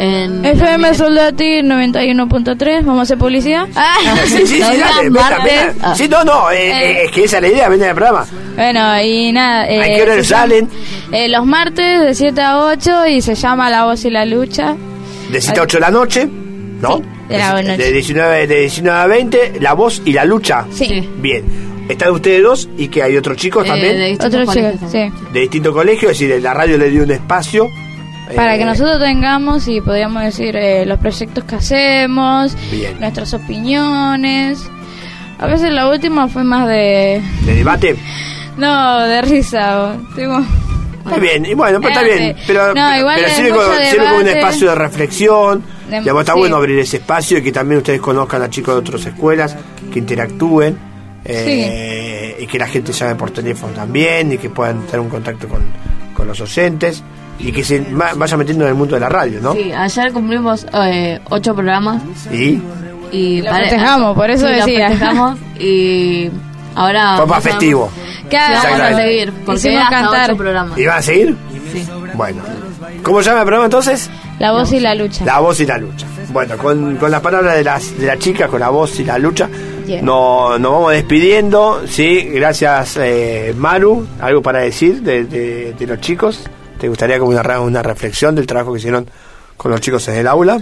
en FM Soldati 91.3, vamos a hacer publicidad. Ah, Sí, sí, sí, dale, venga, martes. venga. Sí, no, no, eh, eh, es que esa es la idea, venga el programa. Bueno, y nada. ¿A qué hora salen? eh, los martes de 7 a 8 y se llama La Voz y la Lucha. De 7 a 8 de la noche, ¿no? de la noche. De 19, de 19 a 20, la voz y la lucha. Sí. Bien. Están ustedes dos y que hay otros chicos Eh, también. de distintos Otros chicos, colegios sí. De distintos colegios, es decir, la radio le dio un espacio. Para eh, que nosotros tengamos y podamos decir eh, los proyectos que hacemos, Bien. nuestras opiniones. A veces la última fue más de... De debate. No, de risa. tipo- Está bien, y bueno, pues está Eh, bien. sí. Pero, No, pero sirve, como, sirve como un espacio de reflexión. De- Digamos, está sí. bueno abrir ese espacio y que también ustedes conozcan a chicos de otras escuelas, que interactúen. eh, Y que la gente llame por teléfono también y que puedan tener un contacto con, con los docentes y que se va- vaya metiendo en el mundo de la radio, ¿no? Sí, ayer cumplimos eh, ocho programas Y y Lo festejamos, por eso sí, lo decía. festejamos y ahora Fue más festivo. Sí, vamos a seguir porque hasta cantar. ocho programas. ¿Y van a seguir? Sí. Bueno. ¿Cómo se llama el programa entonces? La Voz y la Lucha. La voz y la lucha. Bueno, con, con las palabras de las, de las chicas, con la voz y la lucha, Yeah. no- nos vamos despidiendo. Sí, gracias eh, Maru. ¿Algo para decir de, de- de los chicos? ¿Te gustaría como una, una reflexión del trabajo que hicieron con los chicos en el aula?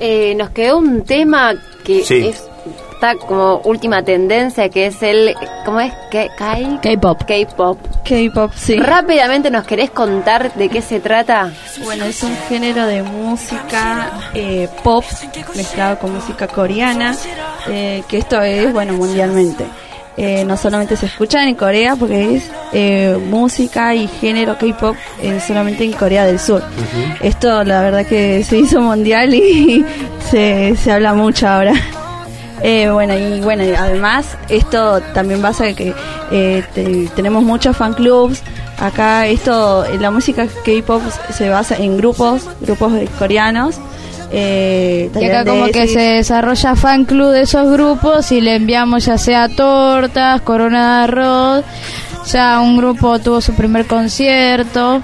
Eh, nos quedó un tema que Sí. es- está como última tendencia, que es el... ¿Cómo es? K-pop. K-pop. K-pop, sí. Rápidamente, ¿nos querés contar de qué se trata? Bueno, es un género de música eh, pop mezclado con música coreana, eh, que esto es, bueno, mundialmente. Eh, no solamente se escucha en Corea, porque es eh, música y género K-pop eh, solamente en Corea del Sur. Esto, la verdad, que se hizo mundial y se, se habla mucho ahora. Eh, bueno, y bueno, además esto también pasa que eh, te- tenemos muchos fan clubs. Acá esto, la música K-pop se basa en grupos, grupos coreanos. Eh, Y acá como que se desarrolla fan club de esos grupos y le enviamos ya sea tortas, corona de arroz. Ya un grupo tuvo su primer concierto.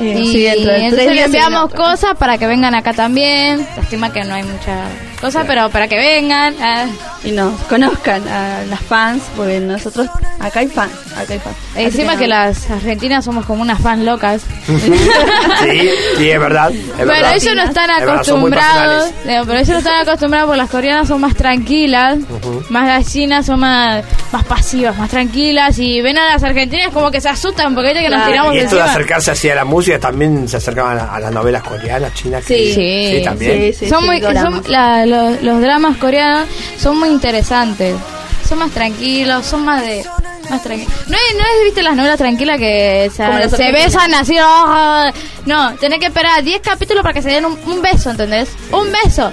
Y sí, dentro de tres entonces le enviamos cosas para que vengan acá también. Lástima que no hay mucha cosa, pero para que vengan. ah. y nos conozcan a las fans, porque nosotros acá hay fans, acá hay fans. E Encima que las argentinas somos como unas fans locas. Sí, sí, es verdad. Es Pero verdad. ellos no están Es verdad, acostumbrados. pero ellos no están acostumbrados porque las coreanas son más tranquilas. Más gallinas son más, más pasivas, más tranquilas. Y ven a las argentinas como que se asustan porque ellos que nos tiramos Y esto de encima. acercarse así a la música también se acercaban a, a las novelas coreanas, chinas. que- Sí, también. son muy, son- la- los, los dramas coreanos son muy interesantes. Son más tranquilos, son más de. Más. ¿No, es- ¿No es, viste las novelas tranquilas que se, besan así? ah, no, tenés que esperar 10 capítulos para que se den un, un beso, ¿entendés? Un beso.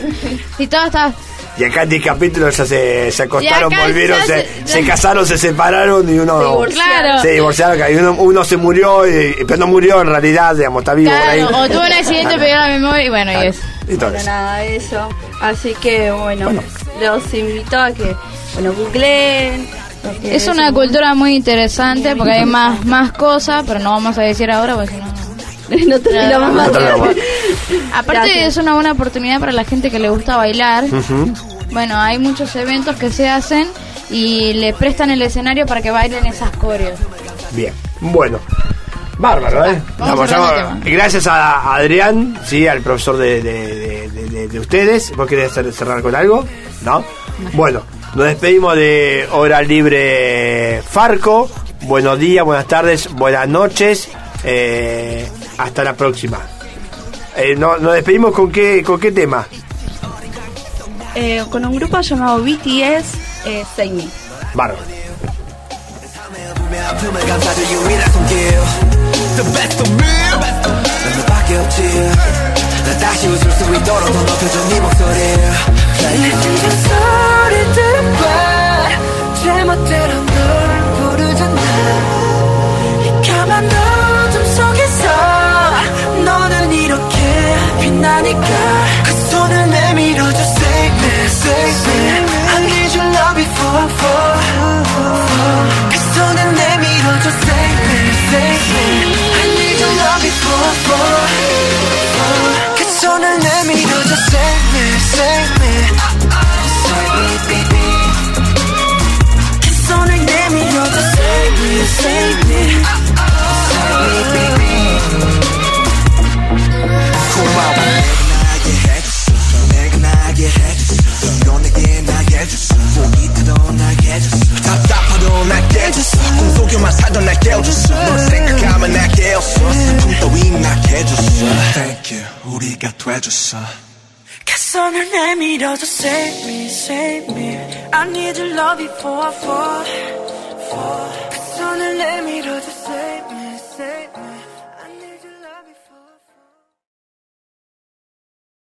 Y todo está. Y acá en 10 capítulos ya se, se acostaron, Y acá volvieron, ya se, se- se casaron, se separaron y uno Se divorciaron. Claro. se divorciaron. que uno, uno se murió, y, pero no murió en realidad, digamos, está vivo por ahí. Claro, o tuvo un accidente, perdió la memoria y bueno, y es. Y todo Para eso. nada de eso. Así que bueno, los invito a que bueno googleen. Es una cultura muy interesante porque hay más, más cosas, pero no vamos a decir ahora porque si no. no más. Aparte Gracias. es una buena oportunidad para la gente que le gusta bailar. Bueno, hay muchos eventos que se hacen y le prestan el escenario para que bailen esas coreos. Bien, bueno. Bárbaro, ¿eh? Vamos. Gracias a Adrián, sí, al profesor de, de- de- de- de- de ustedes. ¿Vos querés cer- cerrar con algo? ¿No? Bueno, nos despedimos de Hora Libre Farco. Buenos días, buenas tardes, buenas noches. Eh, hasta la próxima. Eh, no- nos despedimos con qué, con qué tema? Eh, con un grupo llamado BTS eh, Say Me. Bárbaro. 빛나니까 그 손을 내밀어줘 Save me, save me I need your love before I fall 그 손을 내밀어줘 Save me, save me I need your love before I fall 나게. 해줬어 꿈속에만 살던 날 깨워줬어 널 생각하면 나게. 깨웠어 슬픔 따위 나게 해줬어. Thank you. 우리가 돼줬어. 그 손을 내밀어줘. Save me, save me. I need your love before I fall, fall. 그 손을 내밀어줘